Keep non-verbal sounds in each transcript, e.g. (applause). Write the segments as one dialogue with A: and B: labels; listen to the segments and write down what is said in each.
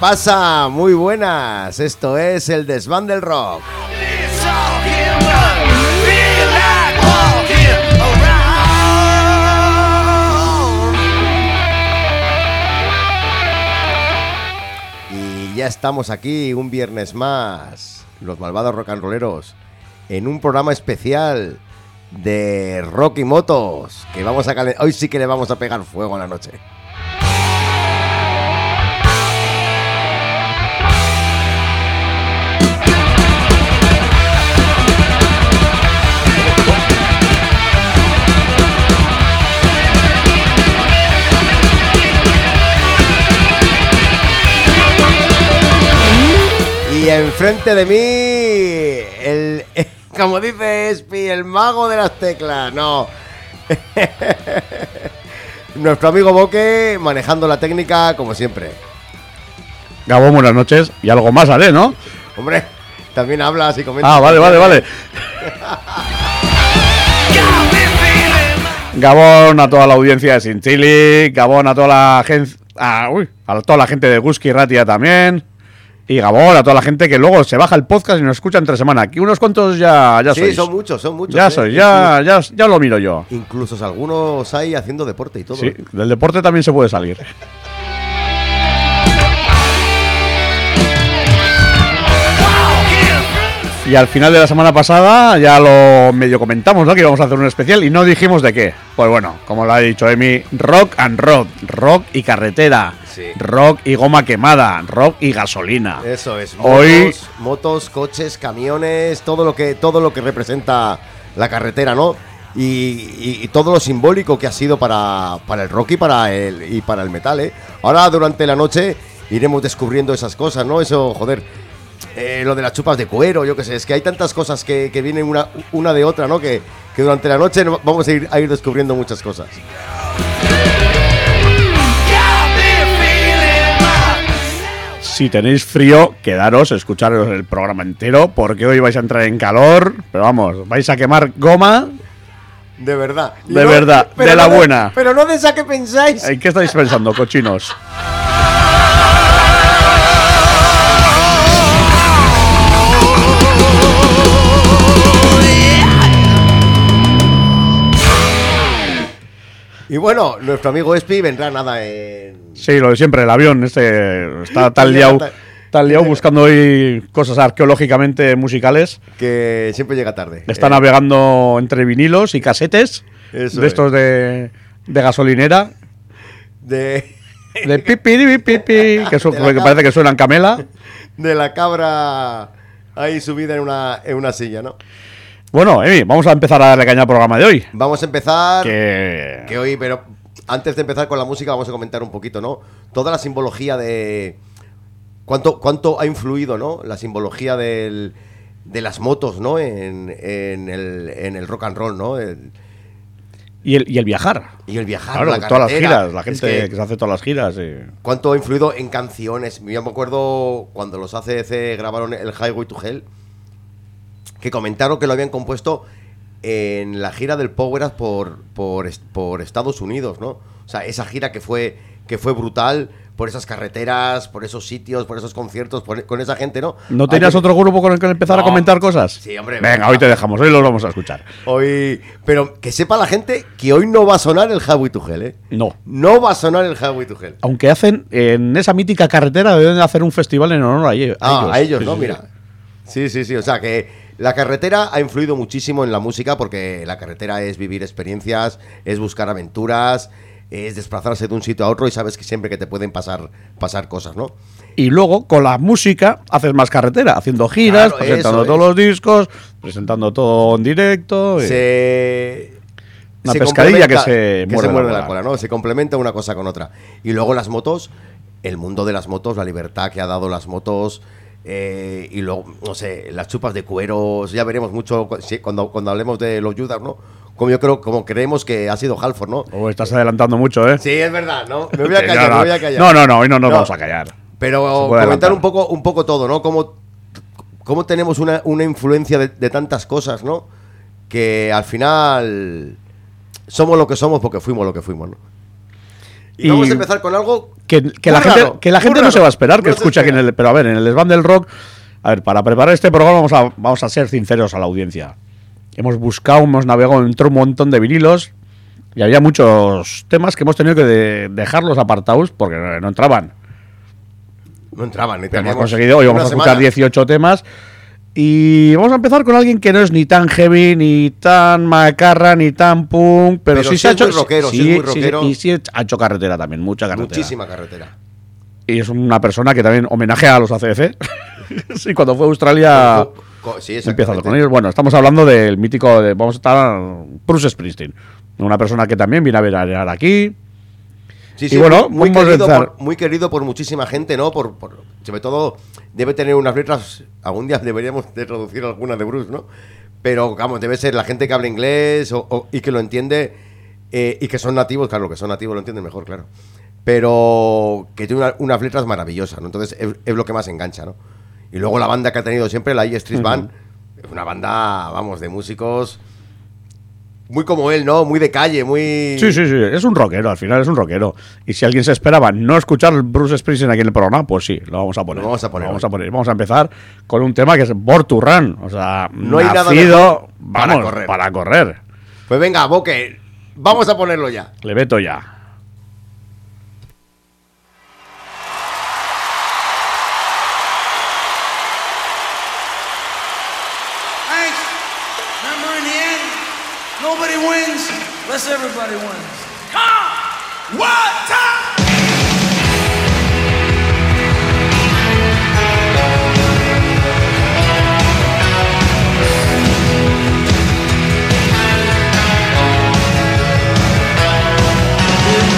A: ¿Qué pasa? Muy buenas. Esto es el Desván del Rock. Y ya estamos aquí un viernes más, los malvados rock and rolleros, en un programa especial de rock y motos, que vamos a hoy sí que le vamos a pegar fuego a la noche. Y enfrente de mí, el, (laughs) como dice Espi, el mago de las teclas. No. (laughs) Nuestro amigo Boque manejando la técnica como siempre.
B: Gabón, buenas noches. Y algo más haré, ¿no?
A: Hombre, también hablas y comentas.
B: Ah, vale, vale, vale. (laughs) Gabón a toda la audiencia de Sin Chili, Gabón a toda la gente, a, uy, a toda la gente de Guski Ratia también. Y Gabón a toda la gente que luego se baja el podcast y nos escucha entre semana. Aquí unos cuantos ya, ya
A: Sí,
B: sois.
A: son muchos, son muchos.
B: ya
A: eh.
B: sois, ya, ya, ya lo miro yo.
A: Incluso, algunos hay haciendo deporte y todo.
B: Sí, del deporte también se puede salir. Y al final de la semana pasada ya lo medio comentamos, ¿no? Que íbamos a hacer un especial y no dijimos de qué. Pues bueno, como lo ha dicho Emi, rock and rock, rock y carretera,
A: Sí.
B: rock y goma quemada, rock y gasolina.
A: Eso es. Motos,
B: Hoy-
A: motos, coches, camiones, todo lo que todo lo que representa la carretera, ¿no? Y, y- y todo lo simbólico que ha sido para, para el rock y para el y para el metal, ¿eh? Ahora durante la noche iremos descubriendo esas cosas, ¿no? Eso, joder. eh, lo de las chupas de cuero, yo qué sé, es que hay tantas cosas que, que vienen una, una de otra, ¿no? Que, que durante la noche no- vamos a ir, a ir descubriendo muchas cosas.
B: Si tenéis frío, quedaros, escucharos el programa entero, porque hoy vais a entrar en calor, pero vamos, vais a quemar goma.
A: De verdad.
B: De verdad, de la
A: no
B: buena.
A: Pero no de esa que pensáis.
B: ¿En qué estáis pensando, cochinos?
A: Y bueno, nuestro amigo Espi vendrá nada en.
B: Sí, lo de siempre, el avión este está tan liado, tan liado buscando hoy cosas arqueológicamente musicales.
A: que siempre llega tarde.
B: Está
A: Eh,
B: navegando entre vinilos y casetes
A: Eso
B: de
A: es.
B: estos de, de gasolinera.
A: de,
B: De (laughs) pipi, pipi, pipi, que,
A: la
B: que parece que suenan camela.
A: de la cabra ahí subida en una, en una silla, ¿no?
B: Bueno, Emi, vamos a empezar a darle caña al programa de hoy.
A: Vamos a empezar.
B: Que...
A: Que hoy, pero antes de empezar con la música, vamos a comentar un poquito, ¿no? Toda la simbología de. ¿Cuánto, cuánto ha influido, ¿no? La simbología del, de las motos, ¿no? En, en el, en el rock and roll, ¿no? El-
B: Y, el, y el viajar.
A: y el viajar.
B: Claro,
A: la
B: todas las giras, la
A: Es
B: gente
A: que-
B: que, se hace todas las giras.
A: cuánto ha influido en canciones. Yo me acuerdo cuando los ACDC grabaron el Highway to Hell, que comentaron que lo habían compuesto en la gira del Power Up por, por, est- por Estados Unidos, ¿no? O sea, esa gira que fue, que fue brutal por esas carreteras, por esos sitios, por esos conciertos, por- con esa gente, ¿no?
B: ¿No tenías otro grupo con el que empezar a comentar cosas?
A: Sí, hombre,
B: Venga,
A: venga.
B: hoy te dejamos, hoy los vamos a escuchar.
A: Hoy, pero que sepa la gente que hoy no va a sonar el Highway to Hell, ¿eh?
B: No.
A: No va a sonar el Highway to Hell.
B: Aunque hacen en esa mítica carretera deben de hacer un festival en honor a, ellos.
A: Ah, a ellos,
B: Sí,
A: ¿no?
B: sí,
A: Mira.
B: Sí,
A: sí, sí. O sea que la carretera ha influido muchísimo en la música porque la carretera es vivir experiencias, es buscar aventuras, es desplazarse de un sitio a otro y sabes que siempre que te pueden pasar, pasar cosas, ¿no?
B: Y luego con la música haces más carretera, haciendo giras,
A: Claro,
B: presentando
A: eso
B: todos
A: es.
B: los discos, presentando todo en directo. y-
A: Se.
B: Una
A: se
B: pescadilla que se la
A: muerde la
B: cola.
A: cola, ¿no? Se complementa una cosa con otra. Y luego las motos, el mundo de las motos, la libertad que ha dado las motos. Eh, y luego, no sé, las chupas de cueros, ya veremos mucho cuando, cuando hablemos de los Judas, ¿no? Como yo creo, como creemos que ha sido Halford, ¿no?
B: Oh, estás adelantando mucho, ¿eh?
A: Sí, es verdad, ¿no? Me voy a (laughs) callar,
B: no,
A: me
B: no.
A: voy a callar.
B: No, no, no, hoy no nos
A: No.
B: vamos a callar.
A: Pero comentar
B: adelantar.
A: un poco, un poco todo, ¿no? Cómo, cómo tenemos una, una influencia de, de tantas cosas, ¿no? Que al final somos lo que somos porque fuimos lo que fuimos, ¿no? Y, vamos a empezar con algo
B: que, que la gente, que la gente no se va a esperar que
A: No
B: escuche aquí en el. Pero a ver, en el desván del rock. A ver, para preparar este programa vamos a, vamos a ser sinceros a la audiencia. Hemos buscado, hemos navegado entre un montón de vinilos y había muchos temas que hemos tenido que de- dejarlos apartados porque no, no entraban.
A: No entraban, ni
B: Hemos conseguido, hoy vamos a escuchar
A: semana.
B: 18 temas. Y vamos a empezar con alguien que no es ni tan heavy, ni tan macarra, ni tan punk, pero,
A: Pero
B: sí,
A: sí
B: se ha hecho.
A: muy rockero, sí es muy rockero.
B: y sí ha hecho carretera también, mucha carretera.
A: Muchísima carretera.
B: Y es una persona que también homenajea a los ACDC. (laughs) sí, cuando fue a Australia
A: sí, exactamente.
B: con ellos. Bueno, estamos hablando del mítico, de, vamos a estar Bruce Springsteen. Una persona que también viene a veranear aquí.
A: Sí,
B: Y
A: sí,
B: bueno,
A: muy, querido por, muy querido por muchísima gente, ¿no? Por, por- sobre todo, debe tener unas letras. Algún día (laughs) deberíamos de traducir alguna de Bruce, ¿no? Pero, vamos, debe ser la gente que habla inglés o- o- y que lo entiende eh, y que son nativos, claro, que son nativos lo entienden mejor, claro. Pero que tiene una- unas letras maravillosas, ¿no? Entonces es, es lo que más engancha, ¿no? Y luego la banda que ha tenido siempre, la E Street Band, es una banda, vamos, de músicos muy como él, ¿no? Muy de calle, muy.
B: Sí, sí, sí, es un rockero, al final es un rockero. Y si alguien se esperaba no escuchar Bruce Springsteen aquí en el programa, pues sí, lo vamos a poner.
A: Lo vamos a poner
B: Lo vamos a poner. Vamos a empezar con un tema que es Born to Run. O sea,
A: No hay nada
B: nacido, vamos,
A: para correr.
B: Para correr.
A: Pues venga, Boque, vamos a ponerlo ya.
B: Le veto ya.
C: Unless everybody wins. Come! One time!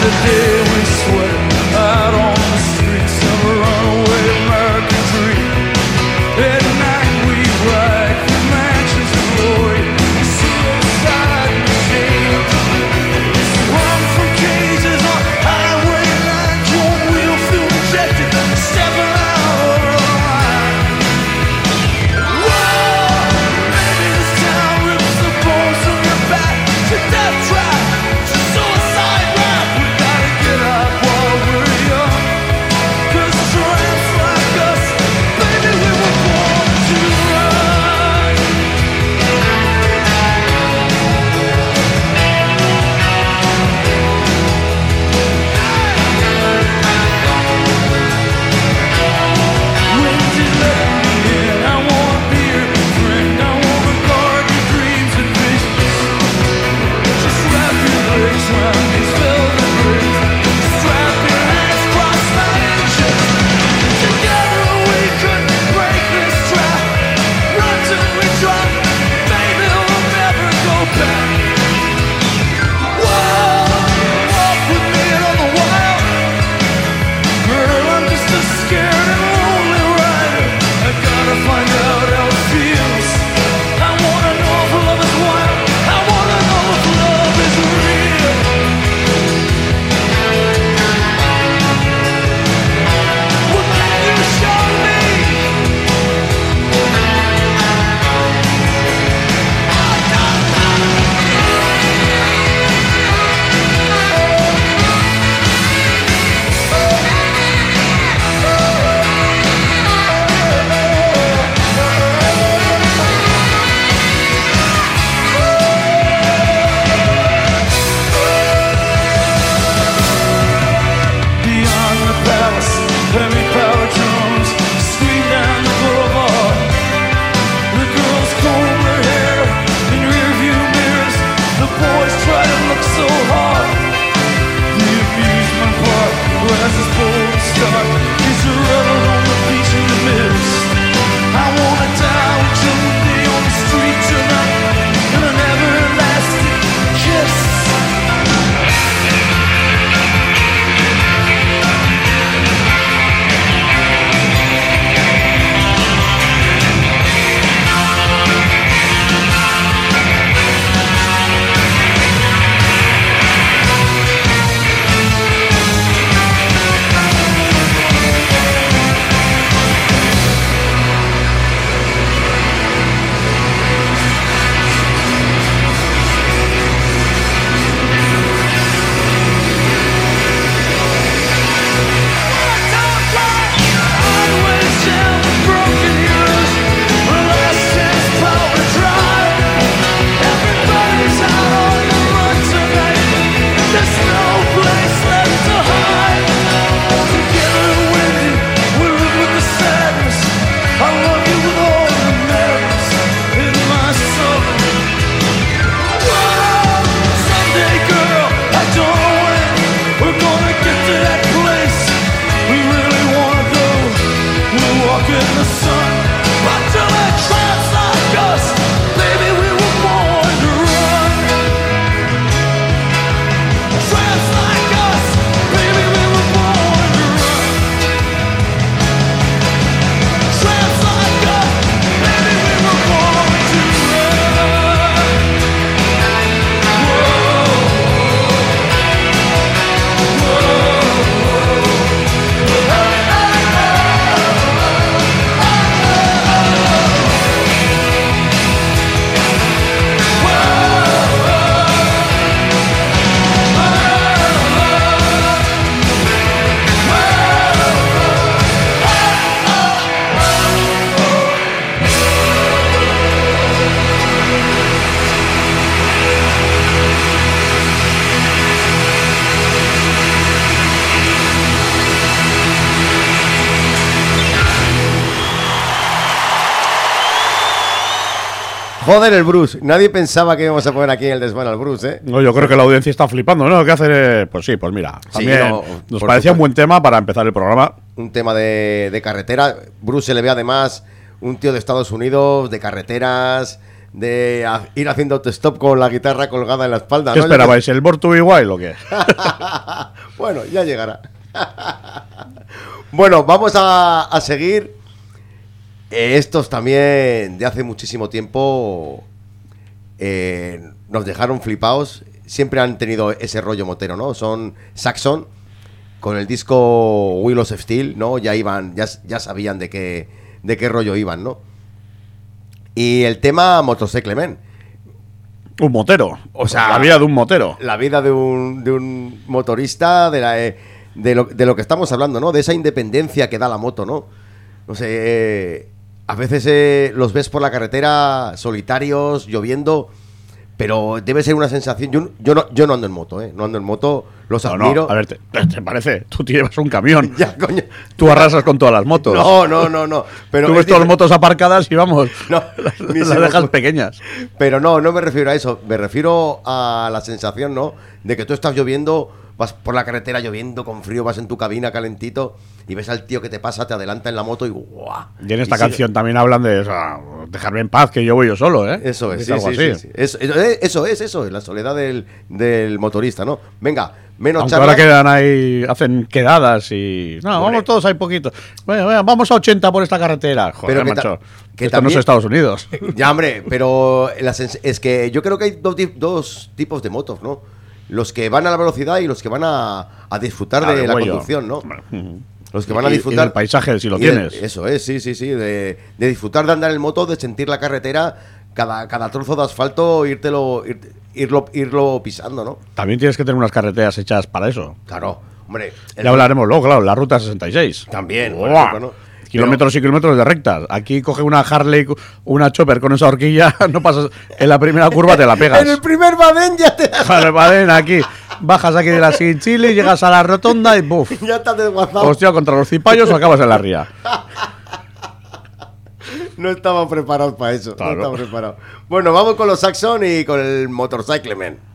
C: The day
A: Joder, el Bruce. Nadie pensaba que íbamos a poner aquí en el desván al Bruce, ¿eh?
B: No, yo creo que la audiencia está flipando, ¿no? ¿Qué hacer? Pues sí, pues mira.
A: Sí,
B: También
A: no,
B: nos parecía un buen tema para empezar el programa.
A: Un tema de, de carretera. Bruce se le ve además un tío de Estados Unidos, de carreteras, de a- ir haciendo autostop con la guitarra colgada en la espalda.
B: ¿Qué
A: ¿no?
B: esperabais? ¿El Born to be Wild o qué? (laughs)
A: bueno, ya llegará. (laughs) bueno, vamos a, a seguir. Estos también de hace muchísimo tiempo eh, nos dejaron flipados. Siempre han tenido ese rollo motero, ¿no? Son Saxon con el disco Wheels of Steel, ¿no? Ya iban, ya, ya sabían de qué, de qué rollo iban, ¿no? Y el tema Motorcycle Man.
B: Un motero.
A: O sea-
B: la vida de un motero.
A: la vida de un, de un motorista, de, la, eh, de, lo, de lo que estamos hablando, ¿no? De esa independencia que da la moto, ¿no? No sé, eh, a veces eh, los ves por la carretera solitarios, lloviendo, pero debe ser una sensación. Yo, yo, no, yo no ando en moto, ¿eh? No ando en moto, los
B: No,
A: admiro.
B: no, a ver, ¿te, te parece? Tú te llevas un camión. (laughs)
A: Ya, coño.
B: Tú arrasas con todas las motos.
A: No, no, no, no. Pero
B: Tú
A: es
B: ves todas las motos aparcadas y vamos, (laughs)
A: No, (laughs)
B: las, las dejas pequeñas.
A: Pero no, no me refiero a eso. Me refiero a la sensación, ¿no? De que tú estás lloviendo, vas por la carretera lloviendo con frío, vas en tu cabina calentito y ves al tío que te pasa, te adelanta en la moto y ¡guau!
B: Y en esta
A: Y sigue.
B: canción también hablan de o sea, dejarme en paz, que yo voy yo solo, ¿eh?
A: Eso es, sí,
B: algo
A: sí,
B: así.
A: sí, sí. Eso, eso es, eso es, la soledad del, del motorista, ¿no? Venga, menos
B: Aunque ahora quedan ahí, hacen quedadas y. No, vamos todos ahí poquito. Bueno, venga, vamos a 80 por esta carretera. Joder,
A: Pero que ta-
B: macho.
A: que
B: Esto no es Estados Unidos. (laughs)
A: Ya, hombre, pero es que yo creo que hay dos tipos de motos, ¿no? Los que van a la velocidad y los que van a, a disfrutar de la conducción, ¿no? Los que van a
B: Y- y
A: disfrutar.
B: del paisaje, si lo
A: y de-
B: tienes.
A: eso es, sí, sí, sí. De, de disfrutar de andar en moto, de sentir la carretera, cada, cada trozo de asfalto, írtelo, ir- irlo, irlo pisando, ¿no?
B: También tienes que tener unas carreteras hechas para eso.
A: Claro, hombre.
B: Ya hablaremos luego, claro, la ruta 66.
A: También, por
B: Buah. Kilómetros y kilómetros de rectas. Aquí coge una Harley, una Chopper con esa horquilla, (laughs) no pasas. En la primera curva te la pegas.
A: En el primer badén ya te (laughs)
B: Vale, vale, aquí. Bajas aquí de la Sin Chile, llegas a la rotonda y ¡buf! (laughs)
A: ya estás desguazado.
B: Hostia, contra los cipayos o acabas en la ría.
A: No estaba preparado para eso.
B: Claro.
A: No estaba preparado. Bueno, vamos con los Saxon y con el Motorcycle Man.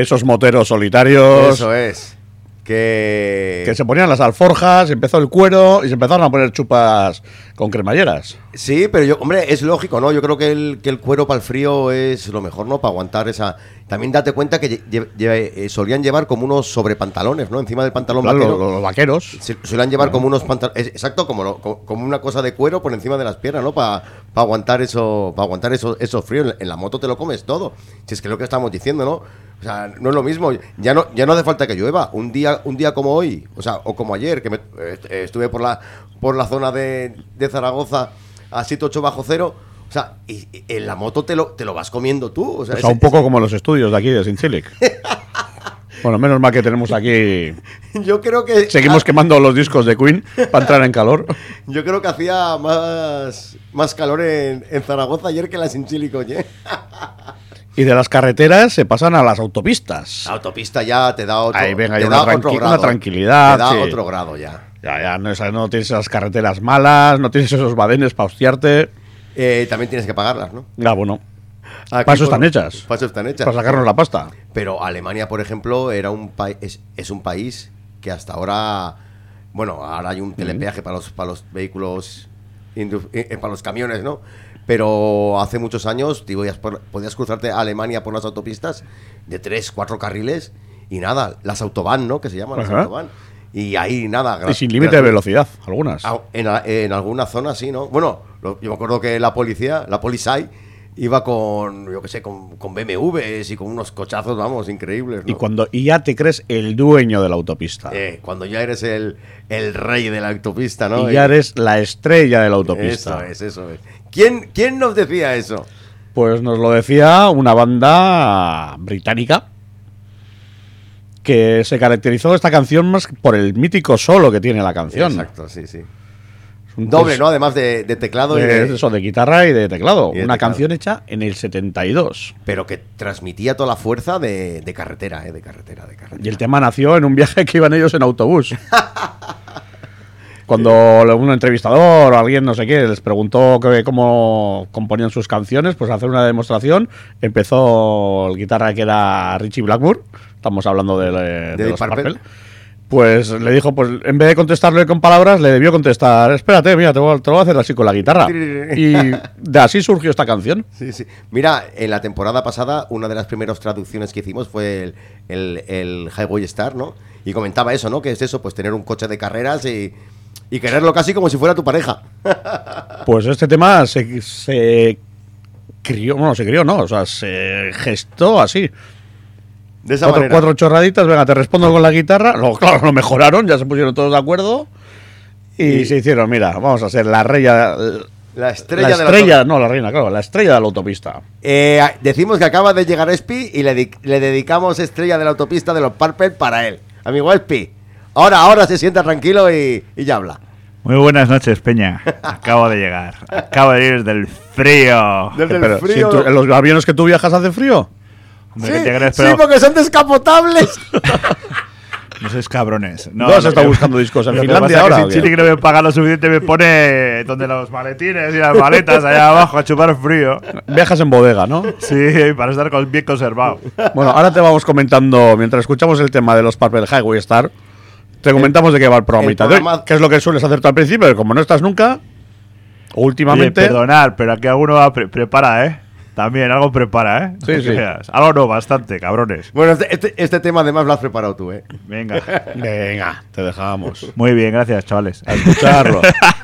B: Esos moteros solitarios.
A: Eso es. Que...
B: Que se ponían las alforjas, empezó el cuero y se empezaron a poner chupas con cremalleras.
A: Sí, pero yo, hombre, es lógico, ¿no? Yo creo que el, que el cuero para el frío es lo mejor, ¿no? Para aguantar esa... También date cuenta que lle- lle- lle- eh, solían llevar como unos sobrepantalones, ¿no? Encima del pantalón
B: Claro,
A: vaquero.
B: los, los vaqueros.
A: Suelen llevar como unos pantalones, exacto, como, lo- co- como una cosa de cuero por encima de las piernas, ¿no? Para aguantar eso, para aguantar eso, eso frío. En, en la moto te lo comes todo. Si es que es lo que estamos diciendo, ¿no? O sea, no es lo mismo. Ya no, ya no hace falta que llueva. Un día, un día como hoy, o sea, o como ayer, que me- eh, estuve por la, por la zona de, de Zaragoza a 7-8 bajo cero. O sea, y, y en la moto te lo, te lo vas comiendo tú. O sea,
B: O sea,
A: ese-
B: un poco como los estudios de aquí de Sinchilic. (laughs) bueno, menos mal que tenemos aquí.
A: yo creo que
B: Seguimos quemando los discos de Queen para entrar en calor. (laughs)
A: Yo creo que hacía más, más calor en, en Zaragoza ayer que en la Sinchili, coño.
B: Y de las carreteras se pasan a las autopistas.
A: La autopista ya te da otro,
B: Ahí, venga,
A: te da
B: una
A: otro
B: tranqui-
A: grado.
B: una tranquilidad,
A: Te da
B: sí.
A: otro grado ya.
B: Ya, ya, no, no tienes esas carreteras malas, no tienes esos badenes para hostiarte.
A: Eh, también tienes que pagarlas, ¿no?
B: Ya, bueno,
A: Aquí
B: Para eso
A: por-
B: están hechas.
A: Para eso están hechas.
B: para sacarnos la pasta.
A: Pero Alemania, por ejemplo, era un es, es un país que hasta ahora, bueno, ahora hay un telepeaje para los para los vehículos, indu- eh, para los camiones, ¿no? Pero hace muchos años te podías, cruzarte a Alemania por las autopistas de tres, cuatro carriles y nada, las autobahn, ¿no? Que se llaman las autobahn. Y ahí nada.
B: Y sin límite de velocidad, algunas.
A: En, en alguna zona sí, ¿no? Bueno, lo- yo me acuerdo que la policía, la policía, iba con, yo qué sé, con, con BMWs y con unos cochazos, vamos, increíbles, ¿no?
B: Y cuando y ya te crees el dueño de la autopista.
A: Eh, cuando ya eres el, el rey de la autopista, ¿no?
B: y ya eres la estrella de la autopista.
A: Eso es, eso es. ¿Quién, ¿Quién nos decía eso?
B: Pues nos lo decía una banda británica que se caracterizó esta canción más por el mítico solo que tiene la canción.
A: Exacto, sí, sí.
B: Un
A: Doble, ¿no? Además de, de teclado y
B: de-
A: de-
B: eso, de guitarra y de teclado.
A: Y de
B: una
A: teclado.
B: canción hecha en el 72.
A: Pero que transmitía toda la fuerza de, de carretera, ¿eh? De carretera, de carretera.
B: Y el tema nació en un viaje que iban ellos en autobús. (laughs) Cuando un entrevistador o alguien, no sé qué, les preguntó que- cómo componían sus canciones, pues a hacer una demostración, empezó el guitarra que era Richie Blackmore, estamos hablando de, de los
A: Purple.
B: Purple, pues le dijo, pues en vez de contestarle con palabras, le debió contestar, espérate, mira, te, voy- te lo voy a hacer así con la guitarra. Y de así surgió esta canción.
A: Sí, sí. Mira, en la temporada pasada, una de las primeras traducciones que hicimos fue el, el, el Highway Star, ¿no? Y comentaba eso, ¿no? Que es eso, pues tener un coche de carreras y, y quererlo casi como si fuera tu pareja. (laughs)
B: Pues este tema se, se crió, bueno, se crió, no, o sea, se gestó así.
A: De esa
B: Cuatro,
A: manera.
B: cuatro chorraditas, venga, te respondo con la guitarra. Luego, claro, lo mejoraron, ya se pusieron todos de acuerdo. Y,
A: Y-
B: se hicieron, mira, vamos a ser la reina.
A: La estrella
B: la
A: de la
B: estrella, no, la reina, claro, la estrella de la autopista.
A: Eh, decimos que acaba de llegar Espi y le, le dedicamos Estrella de la Autopista de los Purple para él. Amigo Espi, ahora, ahora se sienta tranquilo y, y ya habla.
D: Muy buenas noches, Peña. (laughs) Acabo de llegar. Acabo de ir del frío.
A: Desde el
B: Pero, si
A: frío.
B: tú- en los aviones que tú viajas hace frío.
D: Hombre,
A: Sí,
D: ¿qué te
A: sí,
D: Pero
A: porque son descapotables. (laughs)
D: no sois cabrones.
B: No, has
D: lo
B: estado
D: que-
B: buscando discos en
D: que
B: Finlandia
D: que
B: ahora,
D: Si
B: ¿o
D: Chile
B: qué?
D: que no me paga lo suficiente, me pone donde los maletines y las maletas allá abajo a chupar frío.
B: Viajas en bodega, ¿no?
D: Sí, para estar con- bien conservado.
B: Bueno, ahora te vamos comentando, mientras escuchamos el tema de los Purple Highway Star, te comentamos de qué va el programa.
A: el programa-
B: que es lo que sueles hacer tú al principio, pero como no estás nunca,
D: Oye,
B: últimamente...
D: perdonar, pero aquí alguno va pre- prepara, ¿eh? También algo prepara, ¿eh?
B: Sí, sí.
D: Algo no, bastante, cabrones.
A: bueno, este, este, este tema además lo has preparado tú, ¿eh?
D: Venga.
B: Venga, te dejamos.
D: Muy bien, gracias, chavales.
B: A escucharlo. (laughs)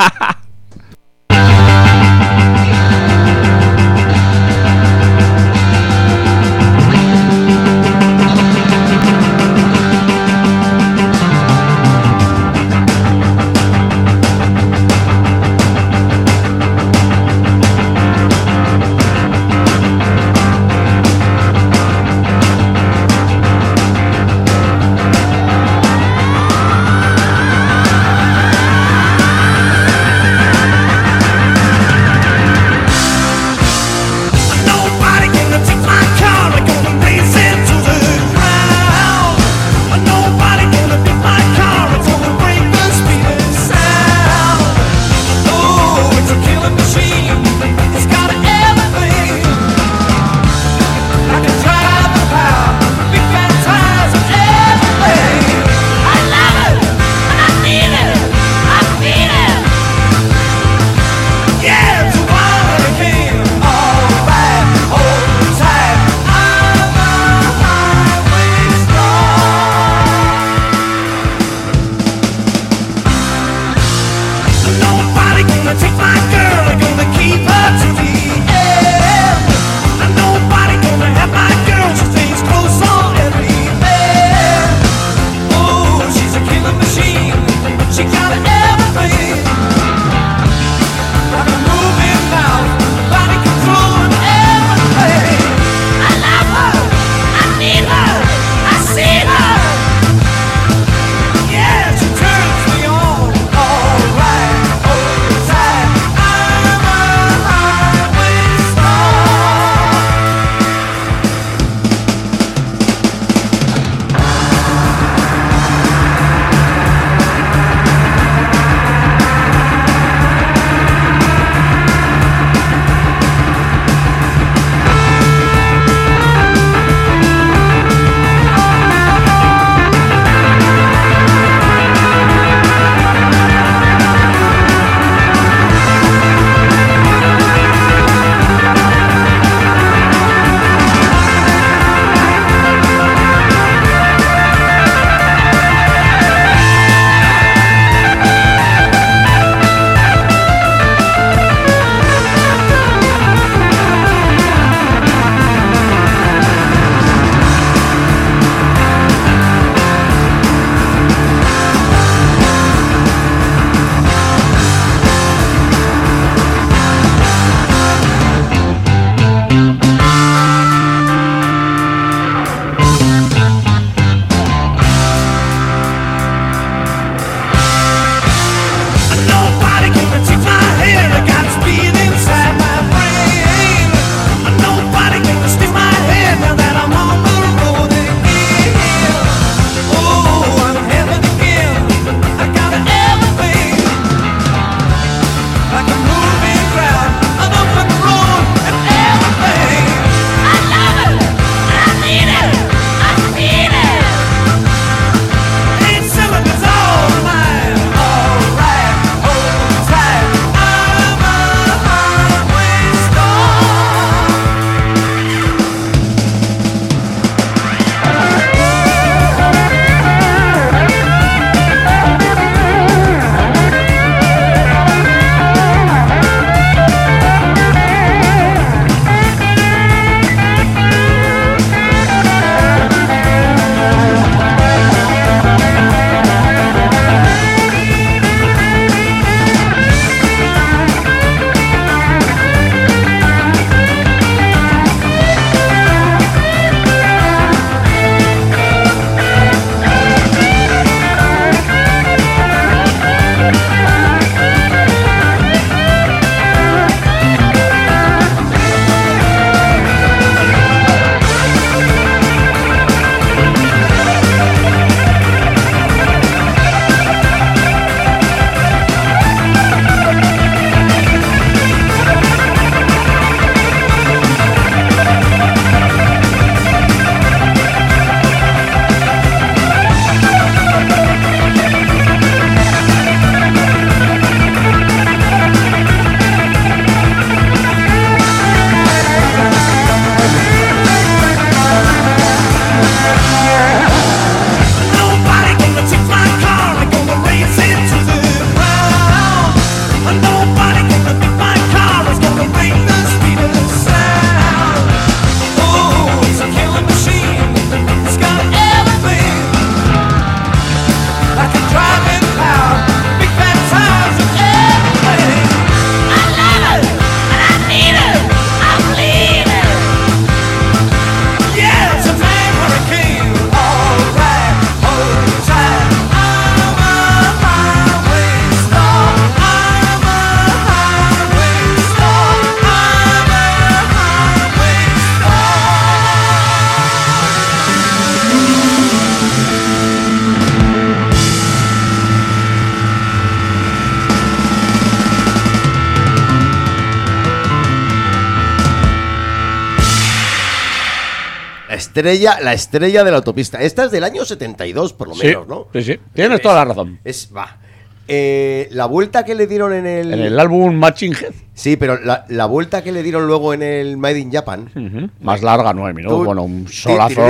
A: estrella, la estrella de la autopista. Esta es del año 72, por lo
B: Sí,
A: menos, ¿no?
B: sí, sí. Tienes toda la razón.
A: Es, va. Eh, la vuelta que le dieron en el.
B: En el álbum Matching Head,
A: Sí, pero la, la vuelta que le dieron luego en el Made in Japan.
B: más larga, nueve minutos.
A: Tú-
B: Bueno, un solazo.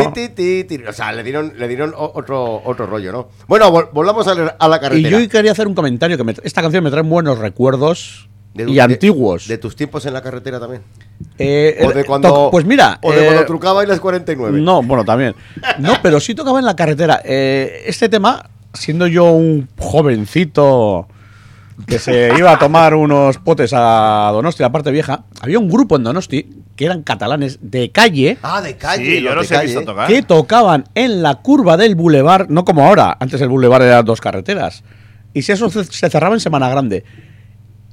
A: O sea, le dieron, le dieron otro, otro rollo, ¿no? Bueno, vol- volvamos a, la- a la
B: Y
A: carretera.
B: yo quería hacer un comentario que me- esta canción me trae buenos recuerdos
A: De-
B: y
A: de-
B: antiguos.
A: De tus tiempos en la carretera también.
B: Eh,
A: O de cuando.
B: pues mira,
A: O de
B: eh,
A: cuando trucaba y las 49.
B: No, bueno, también. No, pero sí tocaba en la carretera. Eh, este tema, siendo yo un jovencito que se iba a tomar unos potes a Donosti, la parte vieja, había un grupo en Donosti que eran catalanes de calle
A: Ah, de calle.
D: Sí, yo
A: los
D: he visto tocar.
B: que tocaban en la curva del bulevar, no como ahora, antes el bulevar era dos carreteras. Y si eso se cerraba en Semana Grande.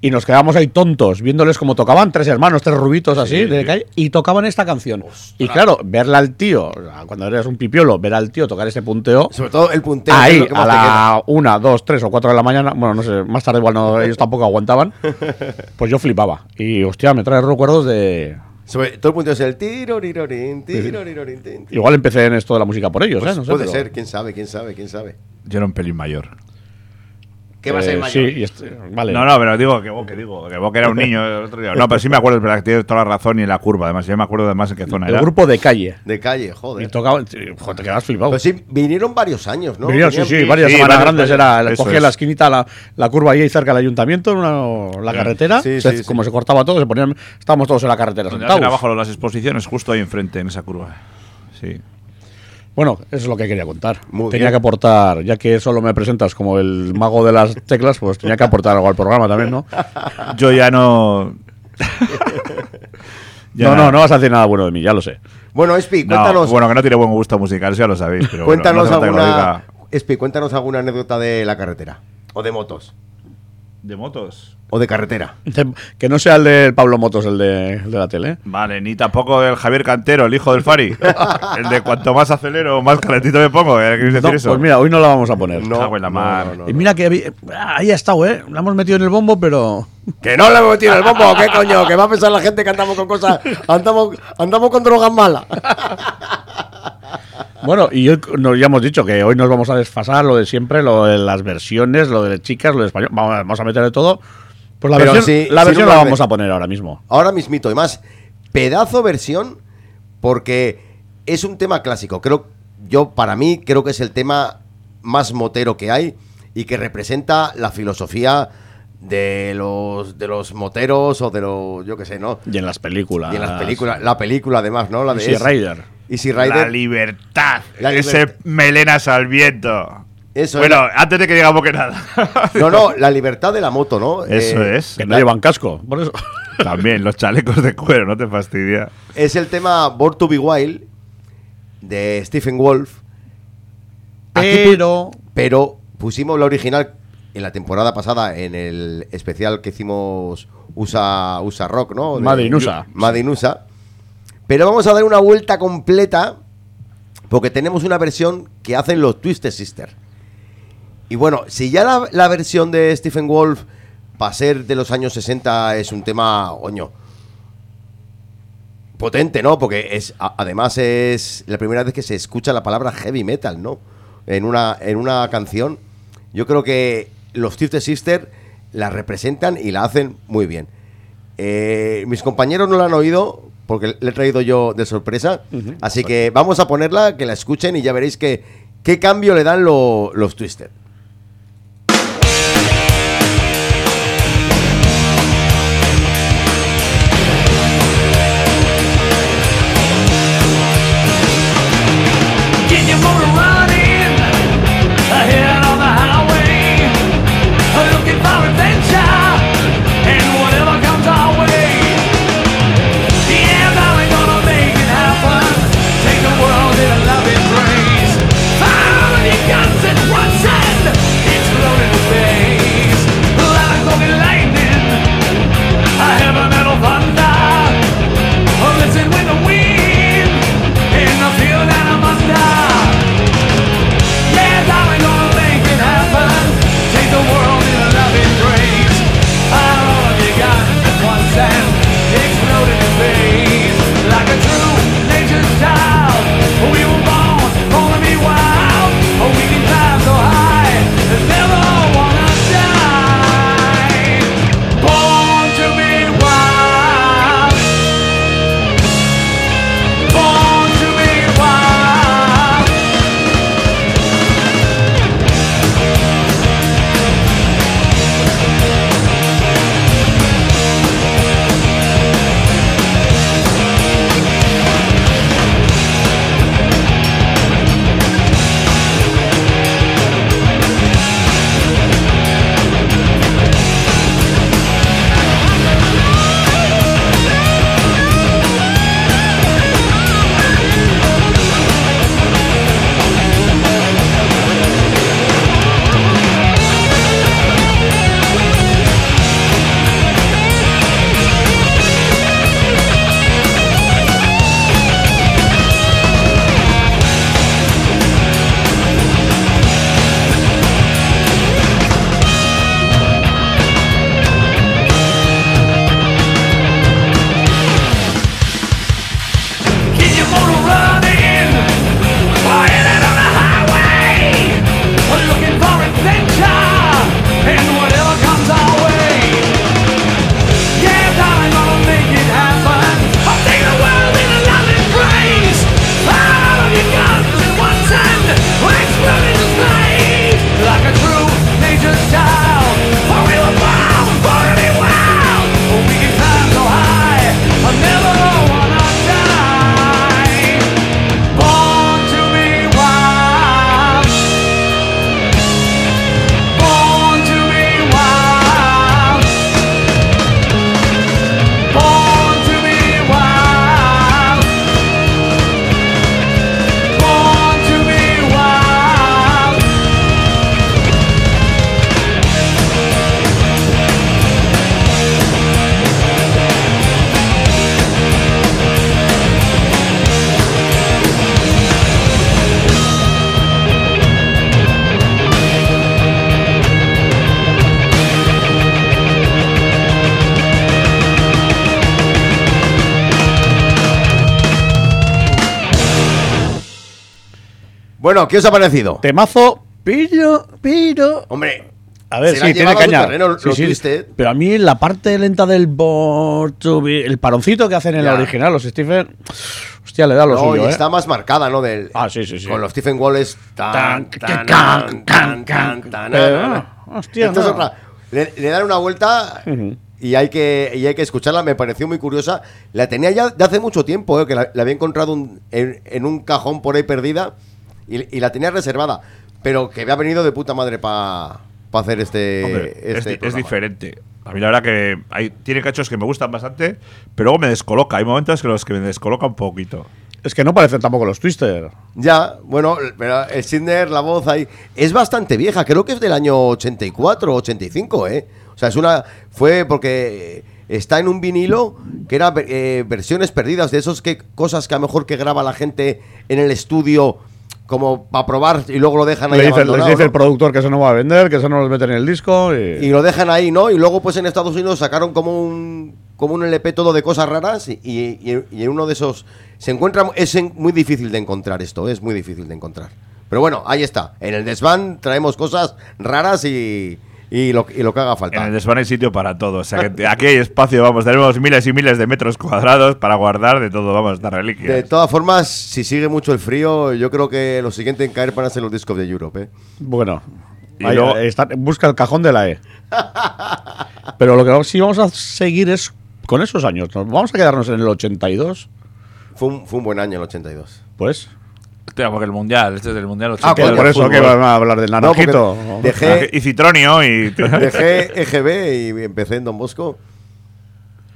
B: Y nos quedábamos ahí tontos, viéndoles como tocaban tres hermanos, tres rubitos así, de calle, y tocaban esta canción. Y claro, verla al tío, cuando eres un pipiolo, ver al tío tocar ese punteo,
A: Sobre todo el punteo. que es
B: ahí
A: lo que
B: a la una, dos, tres o cuatro de la mañana, bueno, no sé, más tarde igual no, ellos tampoco aguantaban, (laughs) pues yo flipaba. Y hostia, me trae recuerdos de...
A: Sobre todo el punteo es el tiro, tiro.
B: Igual empecé en esto de la música por ellos,
A: Pues
B: ¿eh? No sé,
A: puede
B: pero-
A: ser, quién sabe, quién sabe, quién sabe.
D: Yo era un pelín mayor.
A: ¿Qué va a ser
B: Eh,
A: mayor?
B: Sí, y este- vale.
D: No, no, pero digo que vos que digo, que vos que era un niño el otro día. No, pero sí me acuerdo, es verdad que tienes toda la razón y en la curva, además, yo me acuerdo además en qué zona
B: el
D: era.
B: grupo de calle.
A: De calle, joder.
B: tocaban, sí, joder, te quedas flipado.
A: Pues sí, vinieron varios años, ¿no?
B: Vinieron, sí, sí, varias
D: sí,
B: semanas
D: varios,
B: grandes.
D: varios.
B: Era, cogía
D: es.
B: la esquinita, la, la curva ahí cerca del ayuntamiento, una- la carretera.
A: Sí,
B: se-
A: sí,
B: como
A: sí.
B: se cortaba todo, se ponían, estábamos todos en la carretera
D: Donde abajo las exposiciones, justo ahí enfrente, en esa curva. Sí.
B: Bueno, eso es lo que quería contar.
A: Muy
B: tenía
A: bien.
B: que aportar, ya que solo me presentas como el mago de las teclas, pues tenía que aportar algo al programa también, ¿no? (laughs)
D: Yo ya no. Ya (laughs)
B: no, no,
D: nada.
B: no vas a decir nada bueno de mí, ya lo sé.
A: Bueno, Espi,
D: No,
A: cuéntanos,
D: bueno, que no tiene buen gusto musical, eso ya lo sabéis. Pero bueno,
A: cuéntanos
D: no
A: alguna. Espi, cuéntanos alguna anécdota de la carretera. O de motos.
D: ¿De motos?
A: O de carretera.
B: Que no sea el de Pablo Motos, el de, el de la tele. ¿eh?
D: Vale, ni tampoco del Javier Cantero, el hijo del Fari. (laughs) el de cuanto más acelero, más calentito me pongo. ¿Qué queréis decir
B: No,
D: eso?
B: pues mira, hoy no la vamos a poner.
A: No,
D: cago en la
A: no,
D: mar.
A: no, no,
B: y mira que había- ahí ha estado, ¿eh? La hemos metido en el bombo, pero...
A: Que no le hemos metido el bombo, ¿qué coño? Que va a pensar la gente que andamos con cosas. Andamos, andamos con drogas malas. (laughs)
B: Bueno, y hoy nos, ya hemos dicho que hoy nos vamos a desfasar lo de siempre, lo de las versiones, lo de chicas, lo de español. Vamos, vamos a meter de todo. Pues la
A: Pero
B: versión, la, vamos a poner ahora mismo.
A: Ahora mismito, además, pedazo versión, porque es un tema clásico. Creo, yo, para mí, creo que es el tema más motero que hay y que representa la filosofía de los, de los moteros o de los, yo qué sé, ¿no?
B: Y en las películas.
A: Y en las películas, la película además, ¿no? La de
B: Easy Rider.
A: Easy
D: La libertad.
A: La
D: Ese melenas al viento.
A: Eso
D: bueno,
A: es.
D: antes de que digamos que nada. (laughs)
A: No, no, la libertad de la moto, ¿no?
D: Eso
A: Eh,
D: es.
B: Que no llevan casco, por eso. (laughs)
D: También los chalecos de cuero, no te fastidia.
A: Es el tema Born to be Wild de Stephen Wolf.
B: Pero...
A: Pero pusimos la original en la temporada pasada en el especial que hicimos USA, USA Rock, ¿no? De-
B: Made in USA.
A: Made in USA. Pero vamos a dar una vuelta completa porque tenemos una versión que hacen los Twisted Sister. Y bueno, si ya la, versión de Stephen Wolf para ser de los años 60 es un tema, oño, potente, ¿no? Porque es además es la primera vez que se escucha la palabra heavy metal, ¿no? En una, en una canción. Yo creo que los Twisted Sister la representan y la hacen muy bien. Eh, mis compañeros no la han oído porque le he traído yo de sorpresa. Así que vamos a ponerla, que la escuchen y ya veréis que, qué cambio le dan lo- los Twisted. Bueno, ¿qué os ha parecido?
B: Temazo, pillo, pillo.
A: Hombre,
B: A ver, sí, tiene caña.
A: terreno,
B: Sí, sí. Pero a mí la parte lenta del Be- el paroncito que hacen en
A: Ya.
B: la original, los Stephen, hostia, le da lo
A: No,
B: suyo,
A: y
B: ¿eh?
A: está más marcada, ¿no? Del,
B: Ah, sí, sí, sí.
A: Con los Stephen Wallace.
B: Tan,
A: Tan, tan, tan, tan, tan,
B: hostia,
A: Esto es
B: no.
A: otra. Le, le dan una vuelta y, hay que, y hay que escucharla. Me pareció muy curiosa. La tenía ya de hace mucho tiempo, ¿eh? que la, la había encontrado un- en, en un cajón por ahí perdida y, y la tenía reservada. Pero que me ha venido de puta madre para hacer este.
D: Hombre,
A: este
D: es, diferente. A mí la verdad que hay, tiene cachos que me gustan bastante, pero luego me descoloca. Hay momentos que los que me descoloca un poquito.
B: Es que no parecen tampoco los Twister.
A: Ya, bueno, pero el Sidner, la voz ahí, es bastante vieja, creo que es del año 84, 85, ¿eh? O sea, es una, fue porque está en un vinilo que era eh, versiones perdidas de esos que cosas que a lo mejor que graba la gente en el estudio como para probar y luego lo dejan ahí
B: Le dice, les dice
A: ¿no?
B: el productor que eso no va a vender, que eso no lo meten en el disco. Y,
A: y lo dejan ahí, ¿no? Y luego pues en Estados Unidos sacaron como un como un LP todo de cosas raras y, y- y en uno de esos se encuentra es en- muy difícil de encontrar esto, es muy difícil de encontrar. Pero bueno, ahí está. En el desván traemos cosas raras y, y lo, y lo que haga falta.
D: En el desván hay sitio para todo. O sea que aquí hay espacio, vamos, tenemos miles y miles de metros cuadrados para guardar de todo, vamos, estas reliquias.
A: De todas formas, si sigue mucho el frío, yo creo que lo siguiente en caer van a ser los discos de Europe. ¿eh?
B: Bueno,
D: Y
B: ahí-
D: luego-
B: está- busca el cajón de la E. (laughs) Pero lo que sí vamos a seguir es con esos años. Nos vamos a quedarnos en el 82,
A: Fue, un, fue un buen año el 82.
B: pues.
E: Hostia, porque el mundial, este es del mundial
A: Ah,
E: 82.
A: coño,
B: por eso que van a hablar del naranjito.
A: dejé, (laughs)
D: Y Citronio y. (laughs)
A: dejé EGB y empecé en Don Bosco.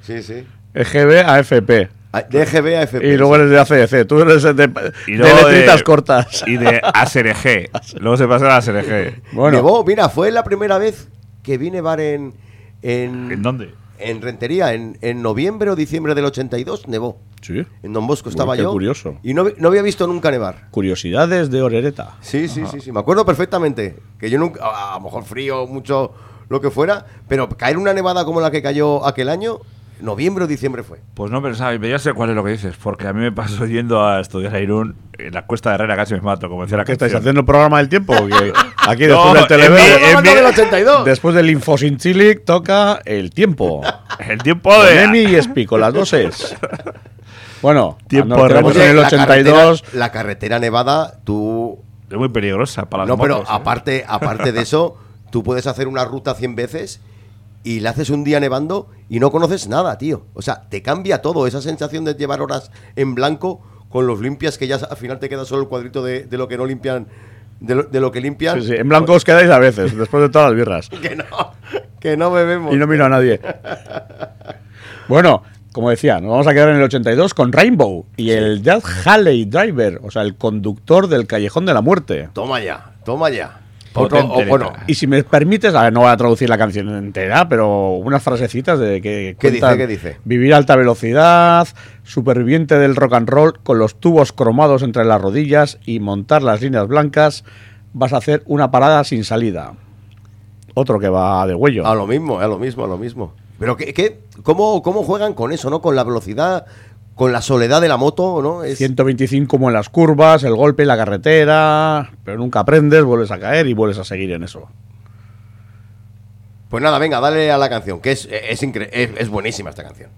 A: Sí, sí.
B: EGB a FP.
A: Ah, De EGB a FP.
B: Y luego eres de ACDC. Tú eres de, de, letritas cortas.
D: Y de ASRG. (laughs) luego se pasa a ASRG.
B: Bueno,
A: Nevó, mira, fue la primera vez que vine bar en. ¿En,
D: ¿En dónde?
A: En Rentería, en, en noviembre o diciembre del 82, nevó.
B: sí.
A: En Don Bosco estaba
B: qué
A: yo.
B: curioso.
A: Y no, no había visto nunca nevar.
B: Curiosidades de Orereta.
A: Sí, sí, sí, sí. Me acuerdo perfectamente. Que yo nunca. A lo mejor frío, mucho, lo que fuera. Pero caer una nevada como la que cayó aquel año, noviembre o diciembre fue.
E: Pues no pensaba, pero ya sé cuál es lo que dices, porque a mí me pasó (laughs) yendo a estudiar a Irún, en la cuesta de Herrera casi me mato, como decía la
B: ¿Qué estáis haciendo el programa del tiempo? (laughs) Aquí
D: No,
B: después del
D: en mi-
B: telever,
D: en mi-
A: del 82!
B: después del Infosinchilic toca el tiempo. (laughs)
D: El tiempo
B: Con
D: de.
B: Emi y Espico, las dos es. Bueno,
D: Tiempo de-
B: en el
A: la
B: 82.
A: carretera- la carretera nevada, tú
D: Es muy peligrosa para las
A: No, pero
D: ¿eh?
A: aparte, aparte de eso, tú puedes hacer una ruta 100 veces y la haces un día nevando y no conoces nada, tío. O sea, te cambia todo. Esa sensación de llevar horas en blanco con los limpias que ya al final te queda solo el cuadrito de, de lo que no limpian, de lo, de lo que limpian.
B: Sí, sí, en blanco os quedáis a veces, (laughs) después de todas las birras.
A: Que no, que no bebemos.
B: Y no miro a nadie. (laughs) Bueno, como decía, nos vamos a quedar en el 82 con Rainbow y el Death Halley Driver, o sea, el conductor del Callejón de la Muerte.
A: Toma ya, toma ya.
E: Potente
A: Otro, o, bueno,
E: letra.
B: Y si me permites, no voy a traducir la canción entera, pero unas frasecitas de que
A: ¿Qué dice, qué dice?
B: Vivir a alta velocidad, superviviente del rock and roll con los tubos cromados entre las rodillas y montar las líneas blancas, vas a hacer una parada sin salida. Otro que va de huello.
A: a lo mismo, a lo mismo, a lo mismo. Pero ¿qué, qué, cómo, ¿cómo juegan con eso, no? Con la velocidad, con la soledad de la moto, ¿no? Es,
B: 125 como en las curvas, el golpe y la carretera, pero nunca aprendes, vuelves a caer y vuelves a seguir en eso.
A: Pues nada, venga, dale a la canción, que es, es, es, es buenísima esta canción.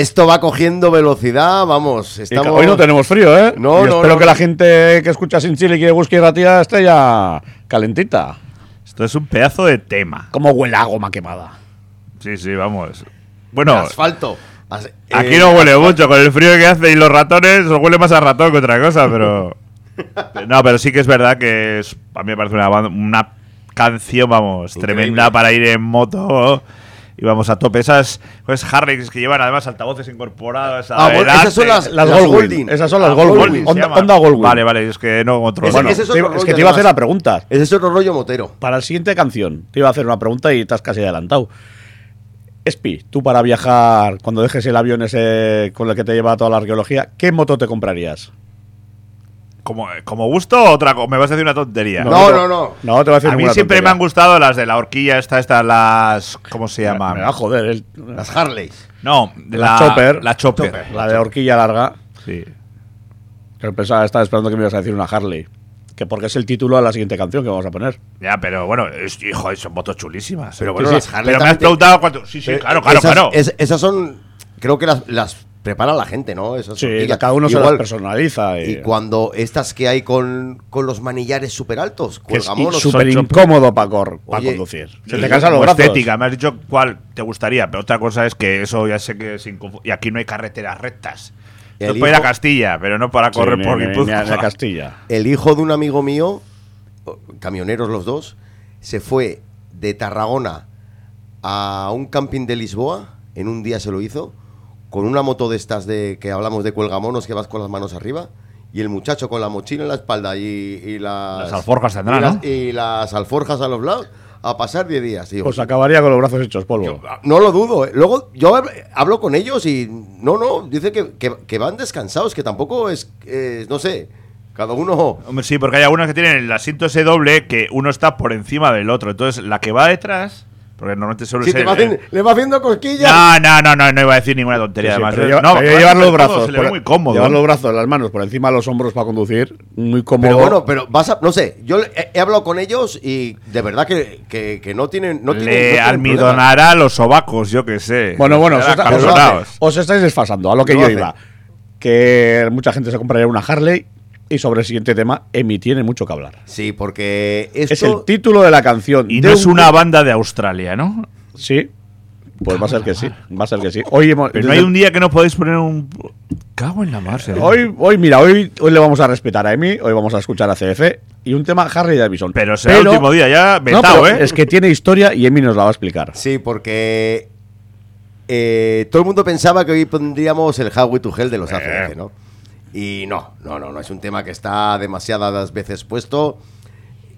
A: Esto va cogiendo velocidad, vamos. Estamos...
B: hoy no tenemos frío, ¿eh?
A: No,
B: Y
A: no,
B: espero
A: no,
B: que
A: no.
B: la gente que escucha sin chile y que busque ratía esté ya calentita.
E: Esto es un pedazo de tema.
B: Como huele a goma quemada.
E: Sí, sí, vamos. Bueno,
A: Asfalto. As-
E: aquí
A: eh,
E: no huele mucho, con el frío que hace y los ratones, os huele más a ratón que otra cosa, pero. (laughs) No, pero sí que es verdad que es, a mí me parece una, una canción, vamos,
A: Increíble.
E: tremenda para ir en moto. Y vamos a tope. Esas pues, Harleys que llevan además altavoces incorporados.
A: Ah, bueno, esas son las,
B: Las. Goldwyn. Esas son las
A: Ah, se
B: Honda,
A: llama.
B: Honda Goldwyn.
E: Vale, vale, es que no otro.
A: Ese-
B: Bueno,
A: ese es
B: es que te iba a hacer la pregunta.
A: Ese es otro rollo motero.
B: Para la siguiente canción, te iba a hacer una pregunta y estás casi adelantado. Espi, tú para viajar, cuando dejes el avión ese con el que te lleva toda la arqueología, ¿qué moto te comprarías?
E: Como, como gusto, otra cosa. Me vas a decir una tontería.
A: No, no, no.
B: No, te voy a decir
E: a mí siempre me han gustado las de la horquilla, esta, esta, las. ¿Cómo se llama?
B: Me va a joder. el-
A: Las Harleys.
E: No, de
B: La
E: la,
B: Chopper.
E: La Chopper.
A: Chopper.
B: la de horquilla larga.
E: Sí.
B: Que pensaba, estaba esperando que me ibas a decir una Harley. Que porque es el título de la siguiente canción que vamos a poner.
E: Ya, pero bueno, es, hijo, son motos chulísimas.
A: Pero bueno,
E: sí.
A: las Harley
E: Pero me has preguntado cuánto. Sí, sí,
A: Eh,
E: claro, claro,
A: esas,
E: claro.
A: es- esas son. Creo que las, las prepara la gente, ¿no? Esas
B: Sí, cada uno se
A: Igual-
B: las personaliza. Y,
A: Y cuando estas que hay con, con los manillares súper altos, cuelgamonos.
B: súper incómodo para
A: Oye,
B: conducir. Se te cansan los brazos.
E: estética, me has dicho cuál te gustaría, pero otra cosa es que eso ya sé que es Y aquí no hay carreteras rectas.
A: El
E: para ir a
A: hijo-
E: Castilla, pero no para correr por Guipúzcoa.
B: a- a Castilla.
A: El hijo de un amigo mío, camioneros los dos, se fue de Tarragona a un camping de Lisboa, en un día se lo hizo, con una moto de estas de que hablamos de cuelgamonos que vas con las manos arriba, y el muchacho con la mochila en la espalda y, y las,
E: Las alforjas tendrá,
A: y las,
E: ¿no?
A: y las alforjas a los lados, a pasar 10 días. Digo,
B: Pues acabaría con los brazos hechos polvo.
A: no lo dudo. ¿eh? Luego yo hab- hablo con ellos y no, no, dice que, que- que van descansados, que tampoco es, eh, no sé, cada uno...
E: Hombre, sí, porque hay algunas que tienen el asiento ese doble que uno está por encima del otro. Entonces, la que va detrás, porque normalmente suele
A: Si
E: ser.
A: te va haciendo-
E: eh,
A: le va haciendo cosquillas.
E: no, no, no, no, no iba a decir ninguna tontería.
B: Sí,
E: además,
B: pero lleva-
E: no,
B: pero
E: va
B: llevar los brazos.
E: Se
B: por-
E: muy cómodo.
B: Llevar los brazos, las manos por encima de los hombros para conducir. Muy cómodo.
A: Pero bueno, pero vas a, no sé, yo he, he hablado con ellos y de verdad que, que- que no tienen, no tienen, no
E: Le
A: tienen problemas.
E: almidonará los sobacos, yo que sé.
B: Bueno, bueno, os, está- estáis desfasando a lo que yo
A: hace.
B: iba. Que mucha gente se compraría una Harley y sobre el siguiente tema, Emi tiene mucho que hablar.
A: Sí, porque esto...
B: Es el título de la canción.
E: Y no es
B: un-
E: una banda de Australia, ¿no?
B: Sí. Pues va a ser que sí. Va a ser que sí. Hoy hemos.
E: Pero no hay un día que no podéis poner un. Cago en la mar, será.
B: Hoy, hoy, mira, hoy, hoy le vamos a respetar a Emi, hoy vamos a escuchar a CDC y un tema Harley Davidson.
E: Pero será el último día, ya vetado, ¿eh?
B: Es que tiene historia y Emi nos la va a explicar.
A: Sí, porque eh, todo el mundo pensaba que hoy pondríamos el Highway to Hell de los ACDC, ¿no? Y no, no, no, no, es un tema que está demasiadas veces puesto.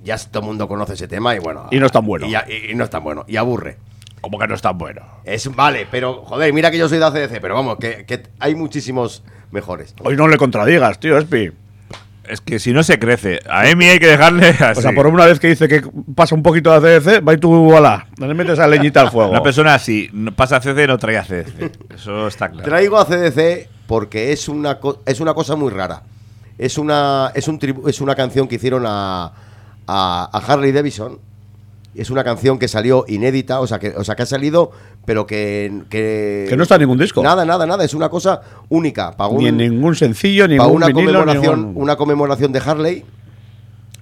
A: Ya todo el mundo conoce ese tema y bueno.
B: Y no es tan bueno.
A: Y, y- y no es tan bueno. Y aburre.
E: Como que no es tan bueno.
A: Es vale, pero joder, mira que yo soy de ACDC, pero vamos, que, que hay muchísimos mejores.
B: Hoy no le contradigas, tío, Espi.
E: Es que si no se crece, a Emi hay que dejarle así.
B: O sea, por una vez que dice que pasa un poquito de ACDC, va y tú, ala, no le metes a leñita al fuego.
E: Una persona así, pasa CC, no trae CC. Eso está claro.
A: Traigo a CDC porque es una, co- es una cosa muy rara. Es una, es un tribu- es una canción que hicieron a, a, a Harley Davidson. Es una canción que salió inédita, o sea, que, o sea, que ha salido, pero que, que...
B: Que no está en ningún disco.
A: Nada, nada, nada. Es una cosa única. Para
B: Ni en ningún sencillo, ni en
A: para
B: ningún
A: una
B: vinilo,
A: conmemoración,
B: ningún-
A: una conmemoración de Harley.